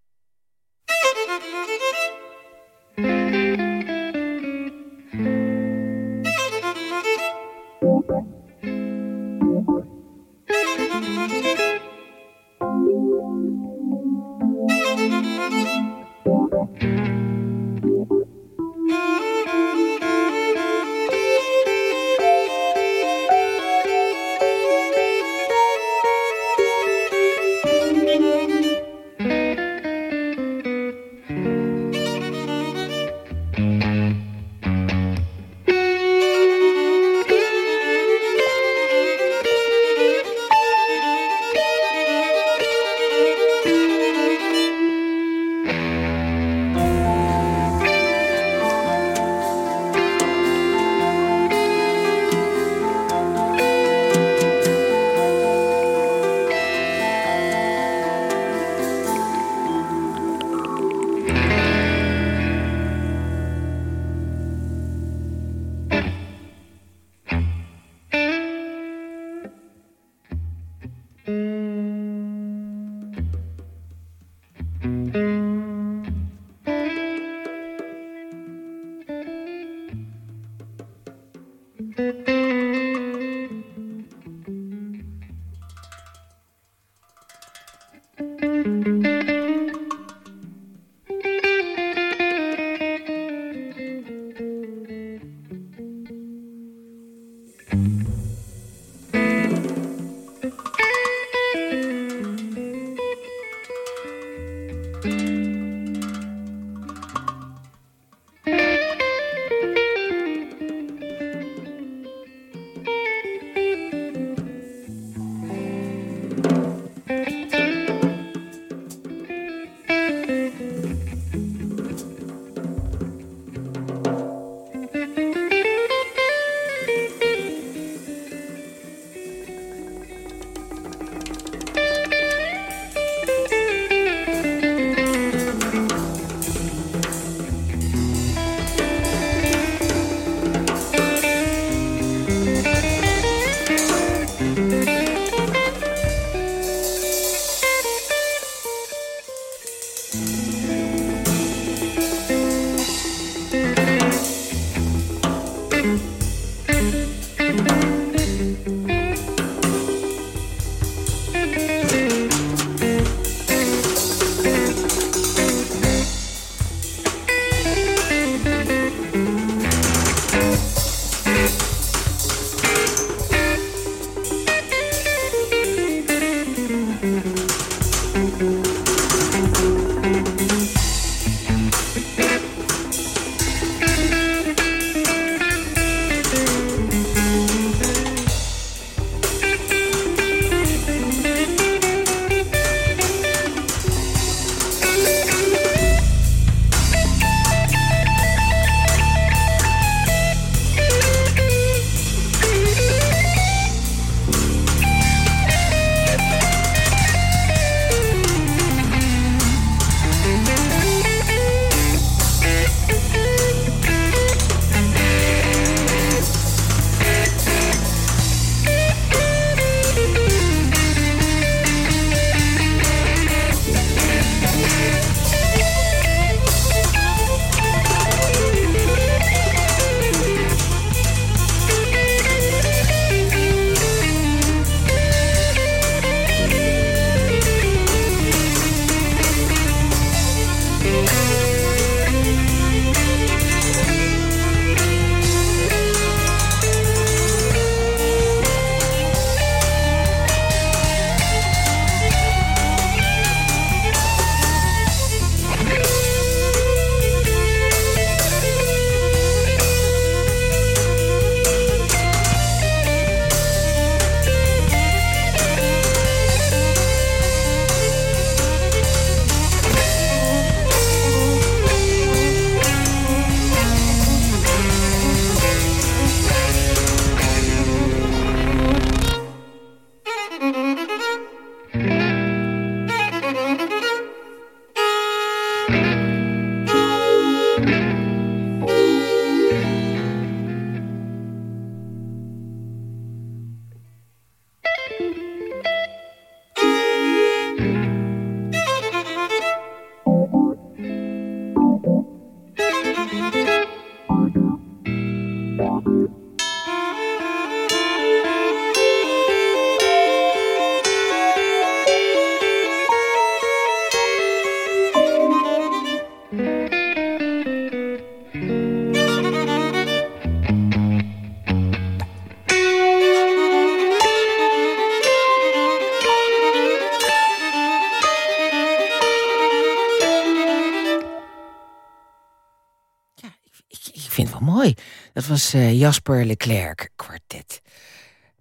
Dat was eh, Jasper Leclerc kwartet.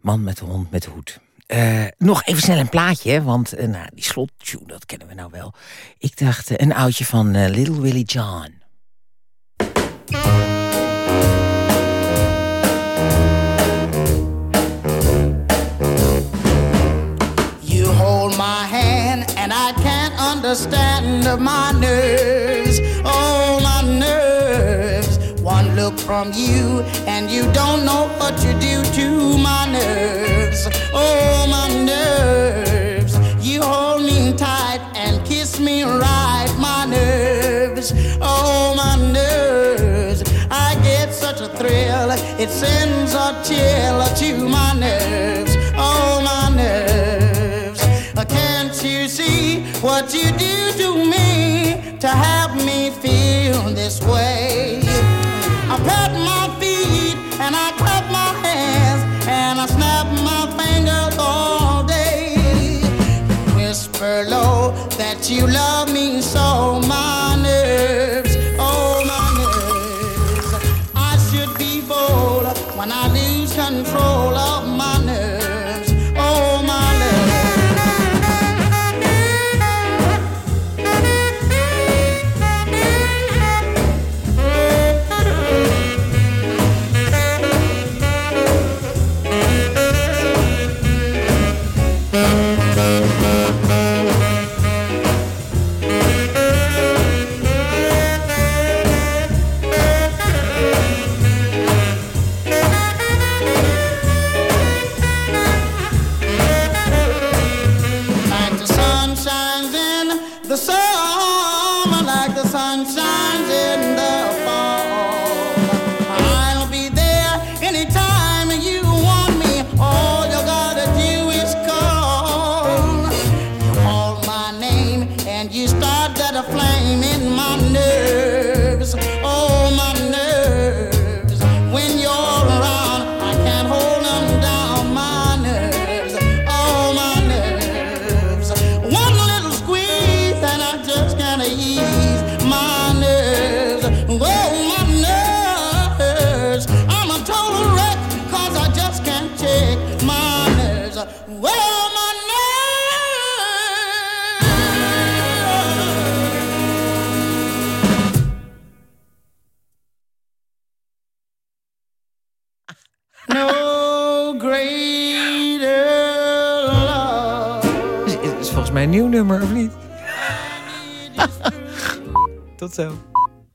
Man met de hond met de hoed. Eh, nog even snel een plaatje, want eh, nou, die slottune, dat kennen we nou wel. Ik dacht een oudje van Little Willie John. You hold my hand and I can't understand my nerves. Oh, my nerves. Look from you and you don't know what you do to my nerves. Oh, my nerves. You hold me tight and kiss me right, my nerves. Oh, my nerves. I get such a thrill, it sends a chill to my nerves. Oh, my nerves. Can't you see what you do to me to have me feel this way? Pat my feet and I clap my hands and I snap my fingers all day. Whisper low that you love me so, my Is,